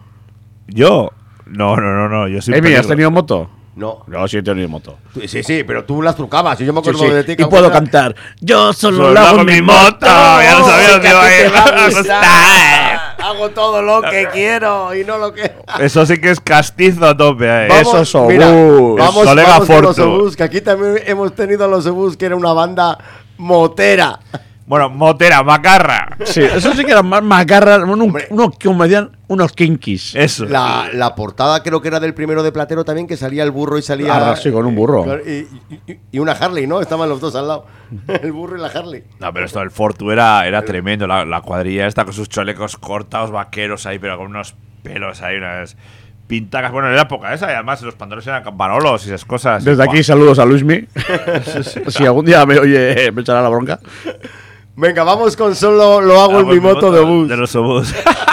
E: Yo. No, no, no, no. Yo soy.
B: Emi, ¿has tenido moto?
A: No.
B: No, sí he tenido moto.
A: Sí, sí, pero tú las trucabas. Y yo me
B: Sí,
A: acuerdo
B: sí.
A: de ti.
B: Y puedo cantar. Yo solo lo hago mi moto.
E: Ya lo sabía,
A: Sí,
E: tío.
A: a
E: eh.
A: Hago todo lo que quiero y no lo que.
E: Eso sí que es castizo a tope. eh.
B: Vamos. Eso es
A: mira, vamos,
E: Colega
A: vamos con los
E: Fortu.
A: obús, que aquí también hemos tenido a los obús, que era una banda motera.
E: Bueno, motera, macarra.
B: Sí, eso sí que eran más macarras. unos, como me decían, unos kinkis.
E: Eso.
A: La, la portada creo que era del primero de Platero también, que salía el burro y salía.
B: Ah, sí, con un burro.
A: Claro, Y, y- y una Harley, ¿no? Estaban los dos al lado. (laughs) El burro y la Harley.
E: No, pero esto del Fortu era, era tremendo. La, la cuadrilla esta con sus chalecos cortados, vaqueros ahí, pero con unos pelos ahí, unas pintacas. Bueno, en la época esa, y además los pantalones eran campanolos y esas cosas.
B: Desde aquí saludos a Luismi. (laughs) si algún día me oye, me echará la bronca.
A: Venga, vamos con solo lo hago en mi moto de obús.
E: De los obús. (laughs)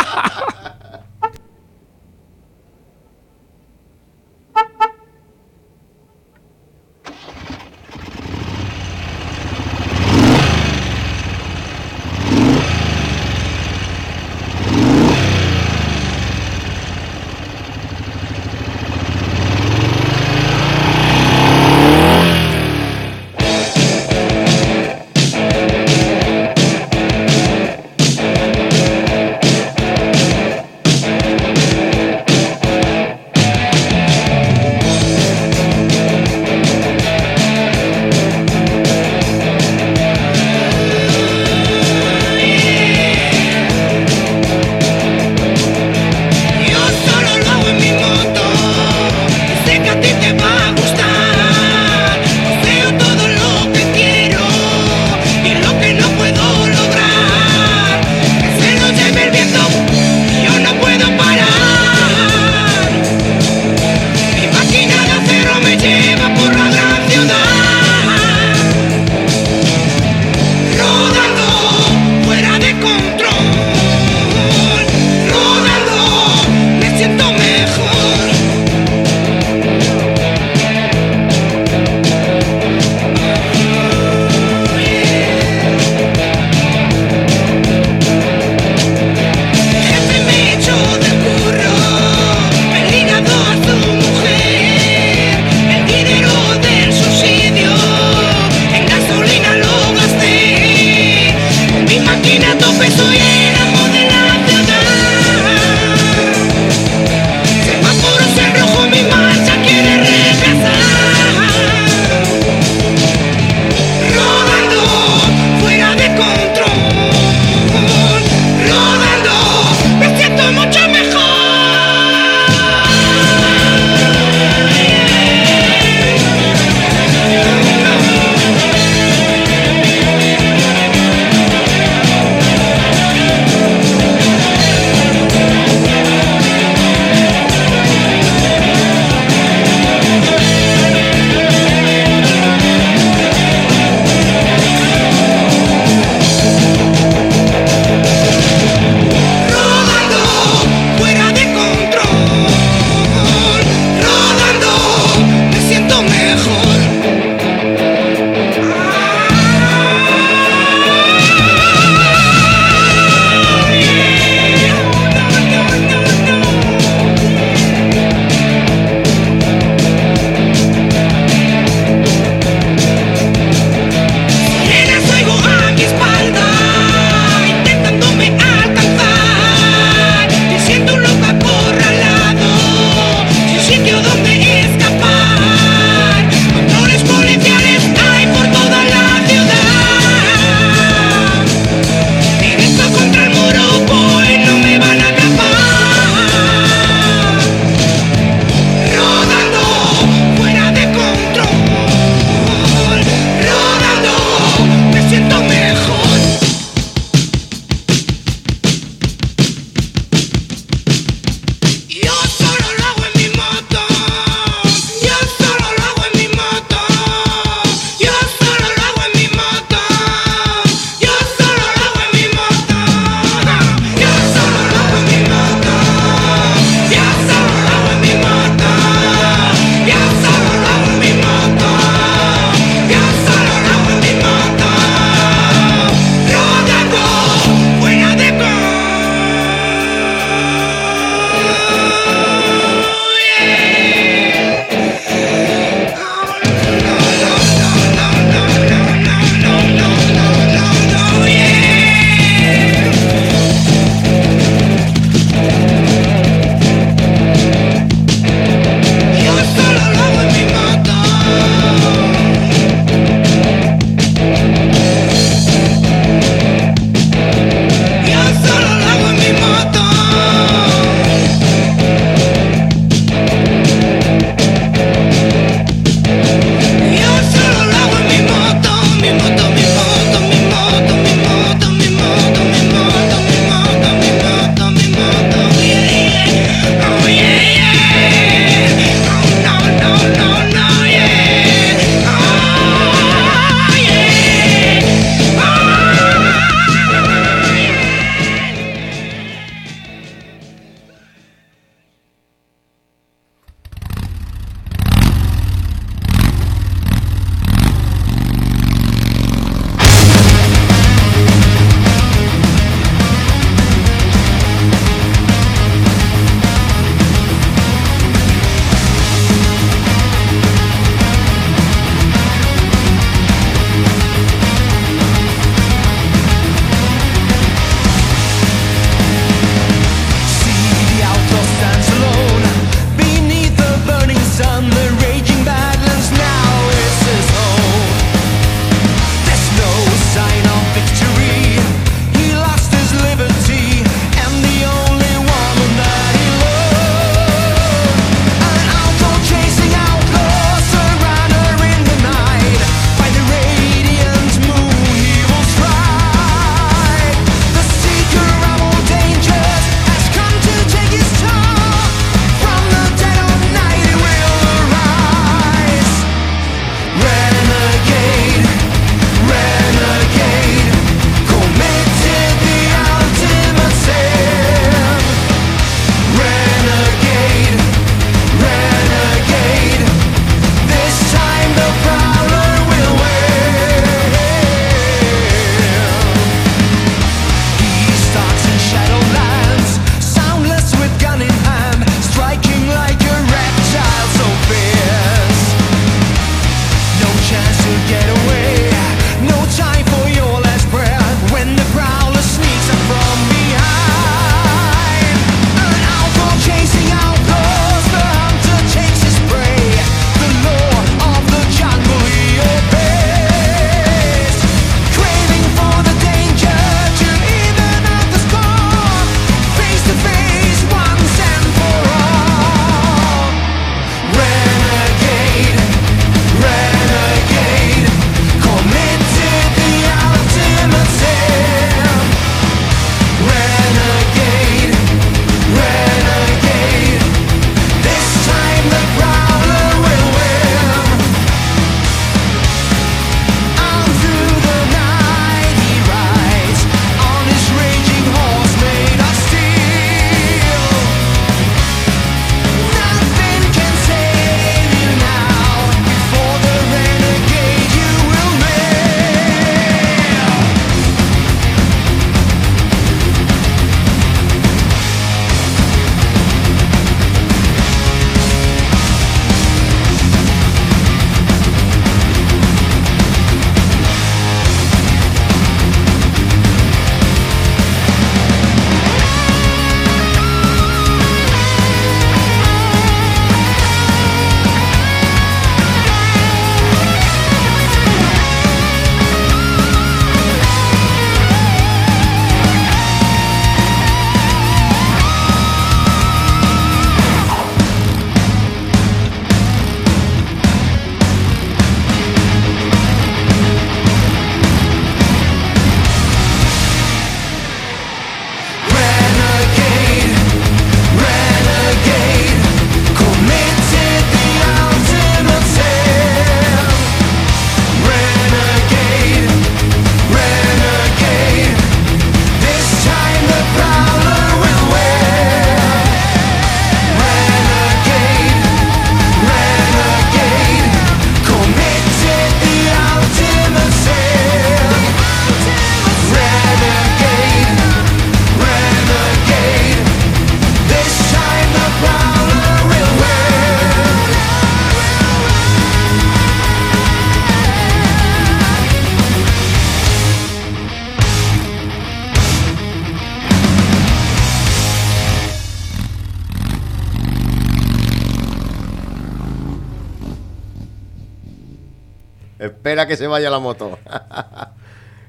A: que se vaya la moto. (laughs)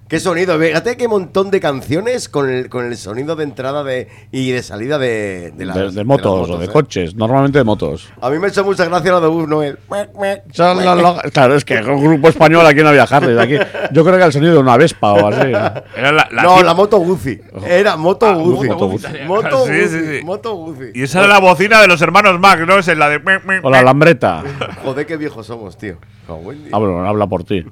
A: Qué sonido, fíjate qué montón de canciones con el, con el sonido de entrada de, y de salida de, de, las-
B: de,
A: de
B: de
A: las
B: motos o de
A: ¿eh?
B: coches, normalmente de motos.
A: A mí me ha hecho mucha gracia lo de Buzz Noel.
B: Claro, es que un grupo español aquí no había Harley. Aquí, yo creo que el sonido de una Vespa o así.
E: Era la, la
A: no, la moto Guzzi. Era moto
E: Ah,
A: Guzzi.
B: moto Guzzi.
A: Moto
E: Sí, sí, sí.
A: Moto Guzzi.
E: Y esa era la bocina de los hermanos Mac, ¿no? Es la de.
B: O la lambreta.
A: Joder, qué viejos somos, tío. Dios.
B: Ah, bueno, habla por ti.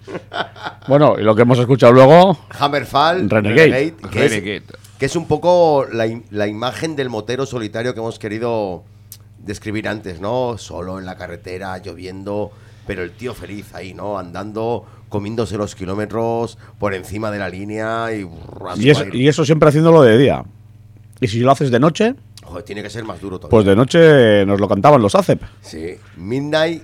B: Bueno, y lo que hemos escuchado luego,
A: Hammerfall,
B: Renegade.
A: que, es,
J: Renegade.
A: que es un poco la, la imagen del motero solitario que hemos querido describir antes, ¿no? Solo en la carretera, lloviendo, pero el tío feliz ahí, ¿no? Andando, comiéndose los kilómetros por encima de la línea y...
B: y, es-
A: aire.
B: y eso siempre haciéndolo de día. Y si lo haces de noche,
A: Joder, tiene que ser más duro todavía.
B: pues de noche nos lo cantaban los ACEP.
A: Sí, Midnight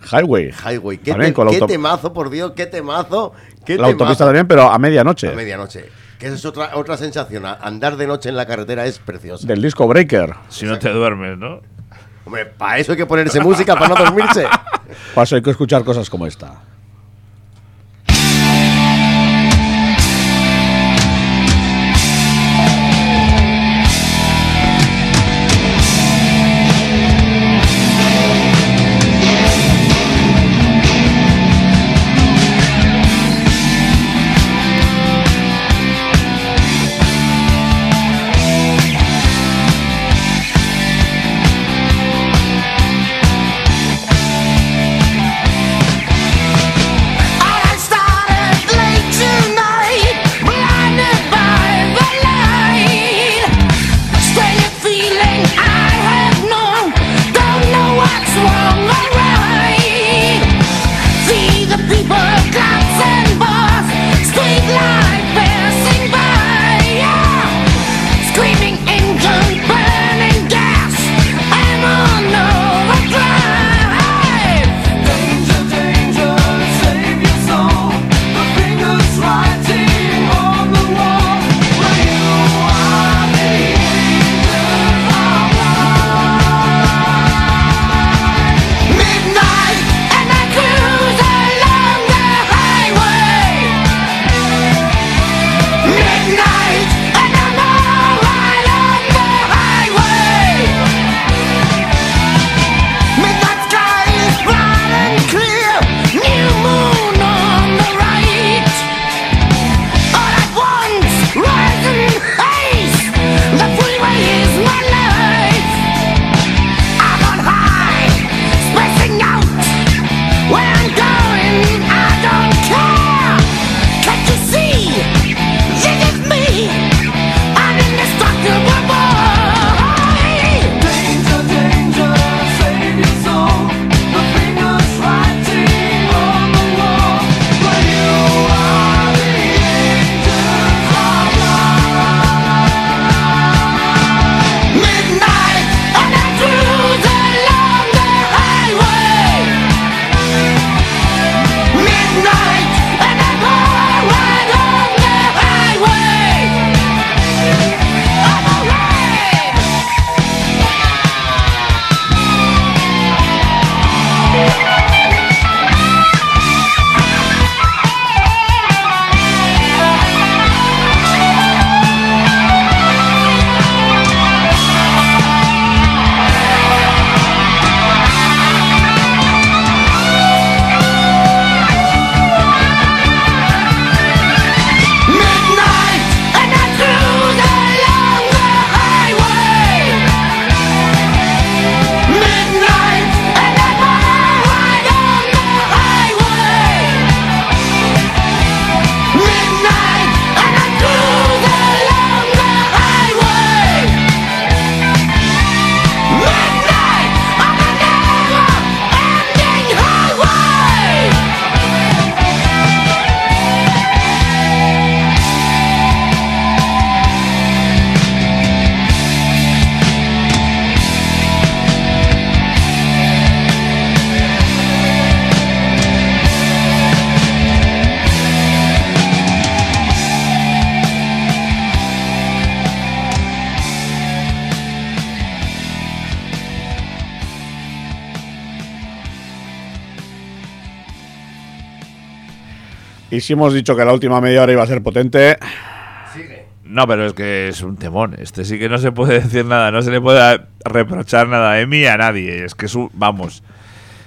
B: Highway.
A: Highway. Qué,
B: También
A: te- qué temazo, por Dios, qué temazo. Qué
B: La autopista
A: temazo.
B: también, pero a medianoche.
A: A medianoche. Que esa es otra, otra sensación. Andar de noche en la carretera es precioso.
B: Del disco Breaker.
E: Si no te duermes, ¿no?
A: Hombre, para eso hay que ponerse música, para no (laughs) dormirse.
B: Paso hay que escuchar cosas como esta. Si hemos dicho que la última media hora iba a ser potente,
E: No, pero es que es un temón. Este sí que no se puede (laughs) decir nada, no se le puede reprochar nada a Emi a nadie. Es que es un, vamos,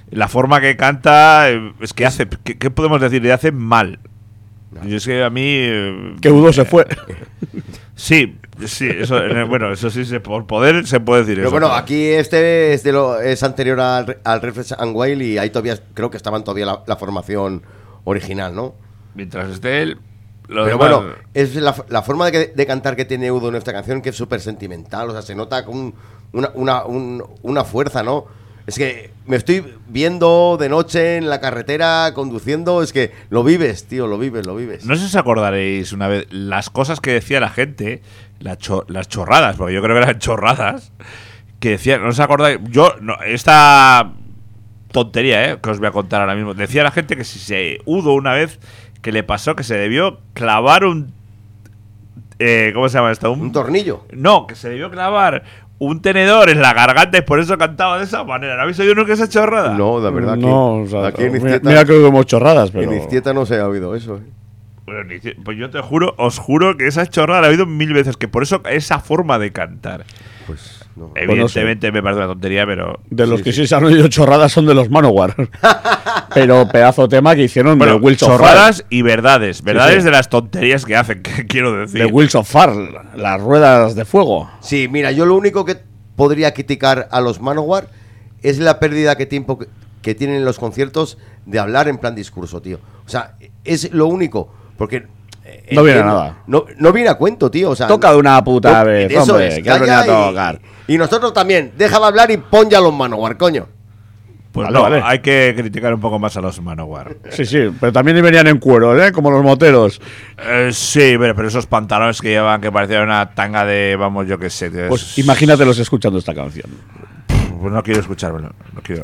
E: la forma que canta eh, es que hace, ¿qué, qué podemos decir? Le hace mal. Y es que a mí, eh,
B: que Udo se fue. (laughs)
E: sí, sí, eso, bueno, eso sí, se, por poder se puede decir
A: Pero
E: eso.
A: bueno, aquí este es, de lo, es anterior al, al Refresh and Wild y ahí todavía creo que estaban todavía la, la formación original, ¿no?
E: Mientras esté él, lo
A: Pero
E: demás-
A: bueno, es la, la forma de, que- de cantar que tiene Udo en esta canción que es súper sentimental, o sea, se nota con una, una, un- una fuerza, ¿no? Es que me estoy viendo de noche en la carretera conduciendo, es que lo vives, tío, lo vives, lo vives.
E: No sé si os acordaréis una vez las cosas que decía la gente, la cho- las chorradas, porque yo creo que eran chorradas, que decían, ¿no os acordáis? Yo, no, esta tontería, ¿eh? Que os voy a contar ahora mismo. Decía la gente que si se Udo una vez que le pasó que se debió clavar un... eh, ¿Cómo se llama esto?
A: Un tornillo.
E: No, que se debió clavar un tenedor en la garganta y por eso cantaba de esa manera. ¿No habéis oído nunca esa chorrada?
A: No, la verdad que
B: no, o sea,
A: aquí en
B: mira,
A: Izquieta,
B: mira que hubo chorradas, pero.
A: en Izquieta no se ha oído eso. ¿eh?
E: Bueno, Pues yo te juro, os juro que esa chorrada la he oído mil veces, que por eso esa forma de cantar.
A: Pues no.
E: Evidentemente me parece una tontería, pero.
B: De los
A: Sí,
B: que
A: sí.
B: sí se han oído chorradas son de los Manowar. (laughs) pero pedazo tema que hicieron
E: Bueno,
B: de Fire.
E: chorradas y verdades. Verdades
B: sí.
E: de las tonterías que hacen, (laughs) que quiero decir.
B: De Wheels of Fire, las ruedas de fuego.
A: Sí, mira, yo lo único que podría criticar a los Manowar es la pérdida que tiempo que, que tienen en los conciertos de hablar en plan discurso, tío. O sea, es lo único, porque eh,
B: No viene a
A: entiendo-
B: nada.
A: No, no viene a cuento, tío. O sea,
B: Toca de una puta
A: no-
B: vez,
A: eso
B: hombre,
A: es,
B: que a
A: y-
B: tocar.
A: Y, nosotros también, déjame hablar y pon ya los Manowar, coño.
E: Pues
B: Vale,
E: no,
B: vale.
E: hay que criticar un poco más a los Manowar.
B: Sí, sí, pero también venían en cuero, ¿eh? Como los moteros.
E: Eh, sí, pero, pero esos pantalones que llevan que parecían una tanga de, vamos, yo qué sé.
B: Pues imagínatelos escuchando esta canción.
E: Pues no quiero escuchármelo. No quiero.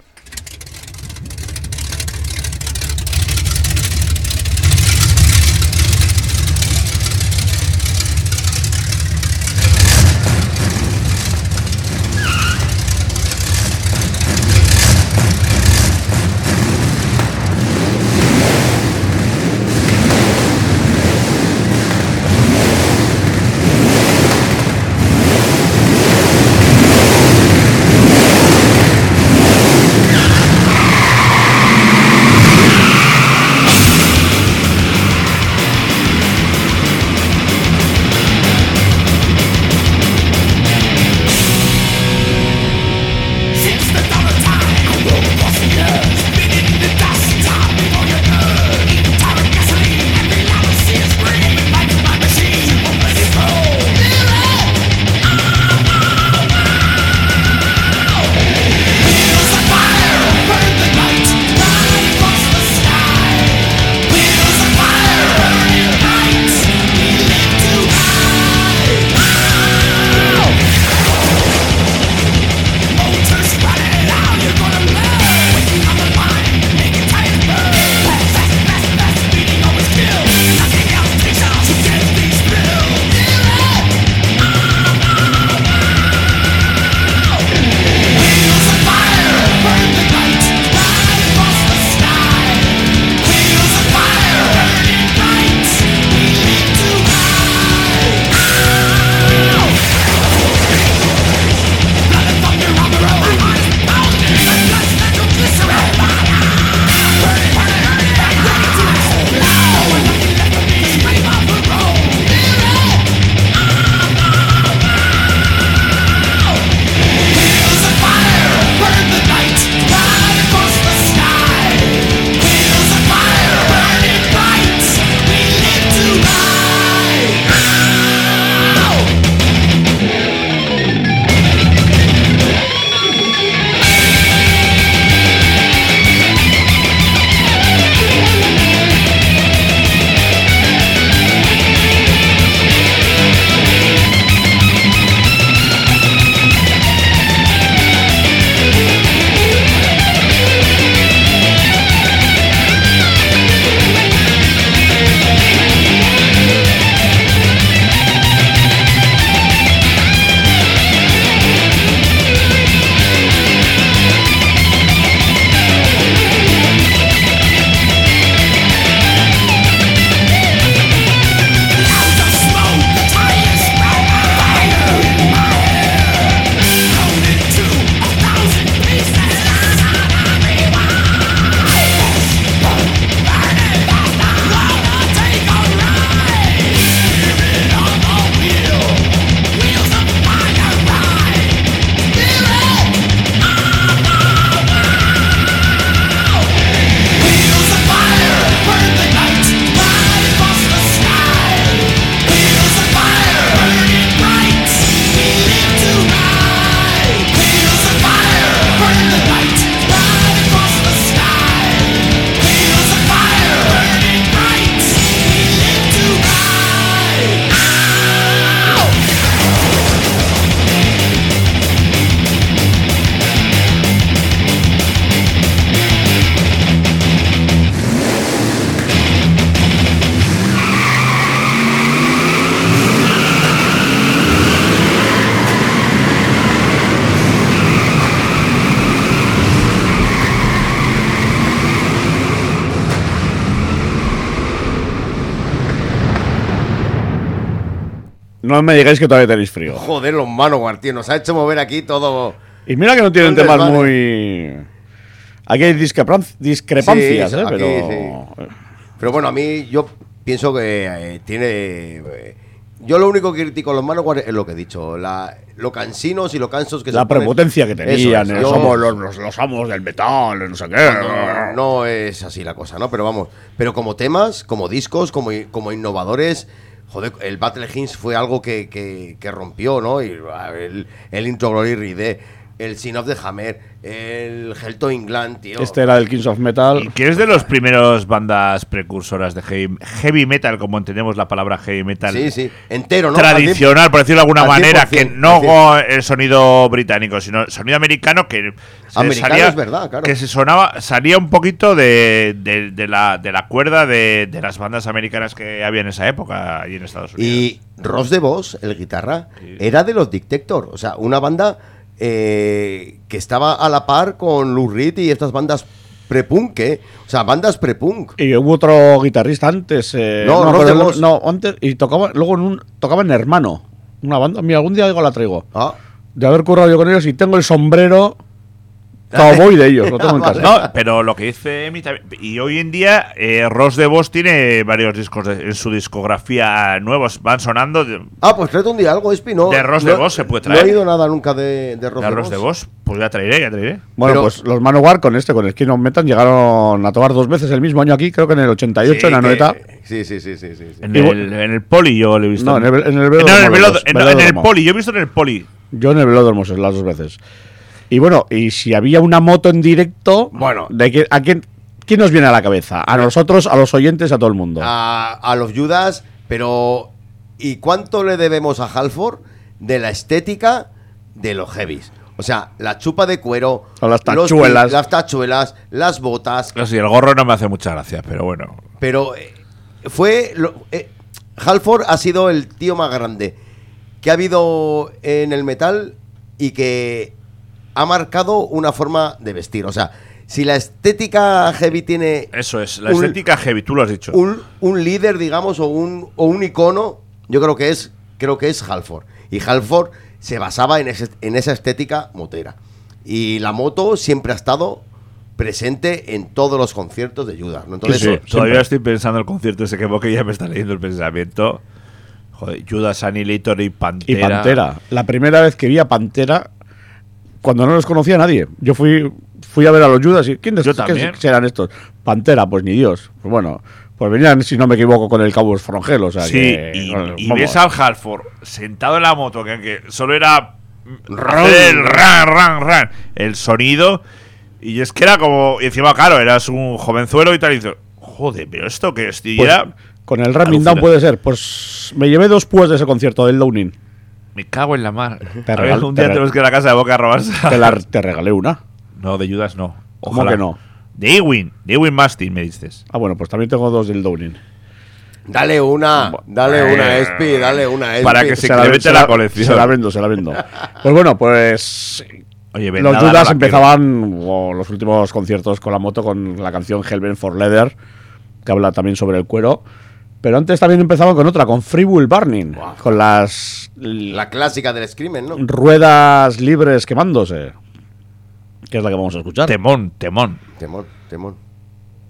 B: Me digáis que todavía tenéis frío.
A: Joder, los Manowar, tío. Nos ha hecho mover aquí todo.
B: Y mira que no tienen temas
A: desvane.
B: muy. Aquí hay discrepan- discrepancias,
A: Sí,
B: ¿eh?
A: aquí
B: Pero.
A: Pero bueno, a mí yo pienso que eh, tiene. eh, yo lo único que critico a los Manowar es lo que he dicho. La, lo cansinos y lo cansos que
B: La
A: se ponen.
B: prepotencia que
A: Eso
B: tenían,
A: es,
B: eh,
A: yo-
B: somos los, los- los amos del metal, no sé qué.
A: No, no es así la cosa, ¿no? Pero vamos, pero como temas, como discos, como, como innovadores, joder, el Battle Hymns fue algo que, que- que rompió, ¿no? Y el, el Intro Glory Ride, el Sin of the Hammer, el Hell to England, tío.
B: Este era del Kings of Metal.
E: ¿Y ¿Qué es de los primeros bandas precursoras de heavy, heavy metal, como entendemos la palabra heavy metal?
A: Sí, sí, entero, ¿no?
E: Tradicional, por decirlo de alguna
A: al
E: manera,
A: 100%,
E: que no
A: al 100%.
E: con el sonido británico, sino el sonido americano que se
A: Americano
E: salía-
A: es verdad, claro.
E: que se sonaba, salía un poquito de, de- de la, de la cuerda de, de las bandas americanas que había en esa época allí en Estados Unidos.
A: Y Ross de Vos, el guitarra, era de los Dictator. O sea, una banda eh, que estaba a la par con Lou Reed y estas bandas pre-punk, ¿eh? O sea, bandas pre-punk.
B: Y hubo otro guitarrista antes. eh,
A: No,
B: no, no, antes. Y tocaba, luego en un, tocaba en Hermano. Una banda. Mira, algún día algo la traigo.
A: Ah,
B: De haber currado yo con ellos y tengo el sombrero cowboy (laughs) de ellos. Lo tengo en casa.
E: No, pero lo que dice Emi también- Y hoy en día, eh, Ross de Vos tiene varios discos de- en su discografía nuevos. Van sonando de,
A: Ah, pues tráete un día algo, Espi, ¿no?
E: De Ross
A: no-
E: de Vos se puede
A: No
E: traer.
A: he oído nada nunca de, de Ross
E: de
A: de
E: Ross de Vos. Pues ya traeré, ya traeré.
B: Bueno,
A: Pero-
B: pues los Manowar con este, con el Skin of Metal, llegaron a tocar dos veces el mismo año aquí, creo que en el 88,
A: Sí,
B: en la noeta.
A: Sí, sí, sí, sí, sí, sí.
E: En, el, en el poli yo lo he visto.
B: No, en el- en el
E: No, en el, poli. Yo he visto en el poli.
B: Yo en el velódromo las dos veces. Y bueno, y si había una moto en directo,
A: Bueno.
B: ¿de qué, ¿a quién, quién nos viene a la cabeza? A nosotros, a los oyentes, a todo el mundo.
A: A, a los Judas, pero ¿y cuánto le debemos a Halford de la estética de los heavies? O sea, la chupa de cuero,
B: O las tachuelas.
A: las tachuelas, las botas,
E: No sé, el gorro no me hace mucha gracia, pero bueno.
A: pero eh, fue lo- eh, Halford ha sido el tío más grande que ha habido en el metal y que ha marcado una forma de vestir. O sea, si la estética heavy tiene
E: Eso es, la
A: un-
E: estética heavy, tú lo has dicho.
A: un, un líder, digamos, o un, o un icono, yo creo que es, creo que es Halford. Y Halford se basaba en, ese- en esa estética motera. Y la moto siempre ha estado presente en todos los conciertos de Judas. ¿no? Entonces,
B: Sí, sí.
E: Todavía estoy pensando en el concierto ese que que ya me está leyendo el pensamiento. Joder, Judas Annihilator y Pantera.
B: y Pantera. La primera vez que vi a Pantera, cuando no los conocía nadie. Yo fui, fui a ver a los Judas y ¿quién
E: Yo
B: qué
E: también.
B: serán estos? Pantera, pues ni Dios. Pues bueno, pues venían, si no me equivoco, con el Cabo Frongel. O sea,
E: Sí,
B: que,
E: y,
B: bueno,
E: y ves al Halford sentado en la moto, que, que solo era el ran, ran, ran, el sonido. Y es que era como, y encima, claro, eras un jovenzuelo y tal. Y dices, joder, pero esto que es, tío? Y
B: Pues, con el Ramming. Down puede ser. Pues me llevé dos pues de ese concierto del Downing.
E: Me cago en la mar.
B: Te
E: A ver, un
B: te
E: día
B: regal-
E: tenemos que ir a la casa de Boca a robarse.
B: Te, la- te regalé una.
E: no, de Judas no.
B: ¿Cómo que no?
E: De Ewing, de Ewing Mastin, me dices.
B: Ah, bueno, pues también tengo dos del Downing.
A: dale una, dale una, Espi, dale una, Espi.
E: Para que se
B: la-
E: incremente
B: se
E: la
B: la-
E: colección.
B: Se la vendo, se la vendo. Pues bueno, pues
E: Oye,
B: los Judas empezaban los últimos conciertos con la moto con la canción Hellbent for Leather, que habla también sobre el cuero. Pero antes también empezaban con otra, con Free Will Burning, con las
A: La clásica del Screamen, ¿no?
B: ruedas libres quemándose. Que es la que vamos a escuchar.
E: Temón, temón.
A: Temón, temón.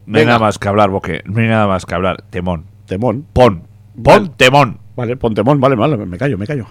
E: No hay
A: Venga.
E: nada más que hablar, Boque. No hay nada más que hablar. Temón.
B: Temón.
E: Pon.
B: Vale.
E: Pon temón.
B: Vale, pon temón, vale, vale, me callo, me callo.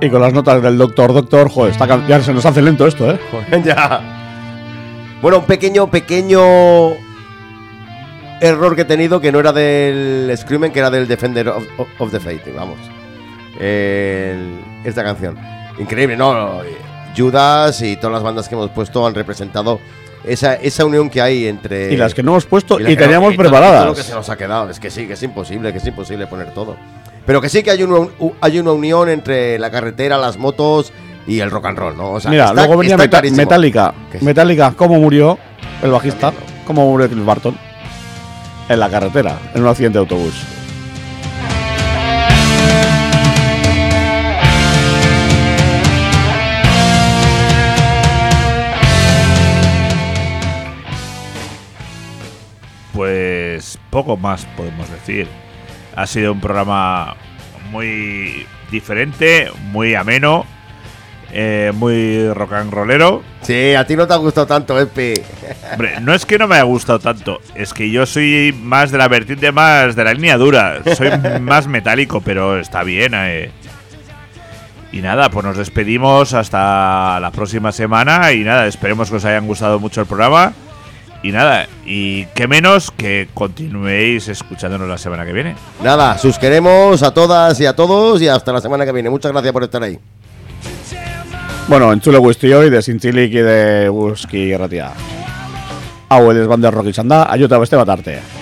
B: Y con las notas del Doctor Doctor, joder, está ya se nos hace lento esto, ¿eh? (laughs)
A: ya. Bueno, un pequeño, pequeño error que he tenido que no era del Screaming, que era del Defender of, of- of the Fate, vamos. El- esta canción. Increíble, ¿no? Judas y todas las bandas que hemos puesto han representado esa, esa unión que hay entre...
B: Y las que no hemos puesto y,
A: no-
B: teníamos
A: todo-
B: preparadas.
A: todo lo que se nos ha quedado. Es que sí, que es imposible, que es imposible poner todo. Pero que sí que hay, una hay una unión entre la carretera, las motos y el rock and roll, ¿no? O sea,
B: Mira,
A: está-
B: luego venía
A: está
B: Meta-
A: clarísimo.
B: Metallica. Metallica, cómo murió el bajista, cómo murió Chris Barton. En la carretera, en un accidente de autobús.
E: Pues poco más podemos decir. Ha sido un programa muy diferente, muy ameno, eh, muy rock and rollero.
A: Sí, a ti no te ha gustado tanto, Epi.
E: Hombre, no es que no me haya gustado tanto, es que yo soy más de la vertiente más de la línea dura. Soy más metálico, pero está bien. eh. Y nada, pues nos despedimos hasta la próxima semana. Y nada, esperemos que os hayan gustado mucho el programa. Y nada, y qué menos que continuéis escuchándonos la semana que viene.
A: Nada, sus queremos a todas y a todos y hasta la semana que viene. Muchas gracias por estar ahí.
B: Bueno, entzule guztioi, de zintzilik de guzki erratia. Hau, edes bander rock izan da, aiota beste bat arte.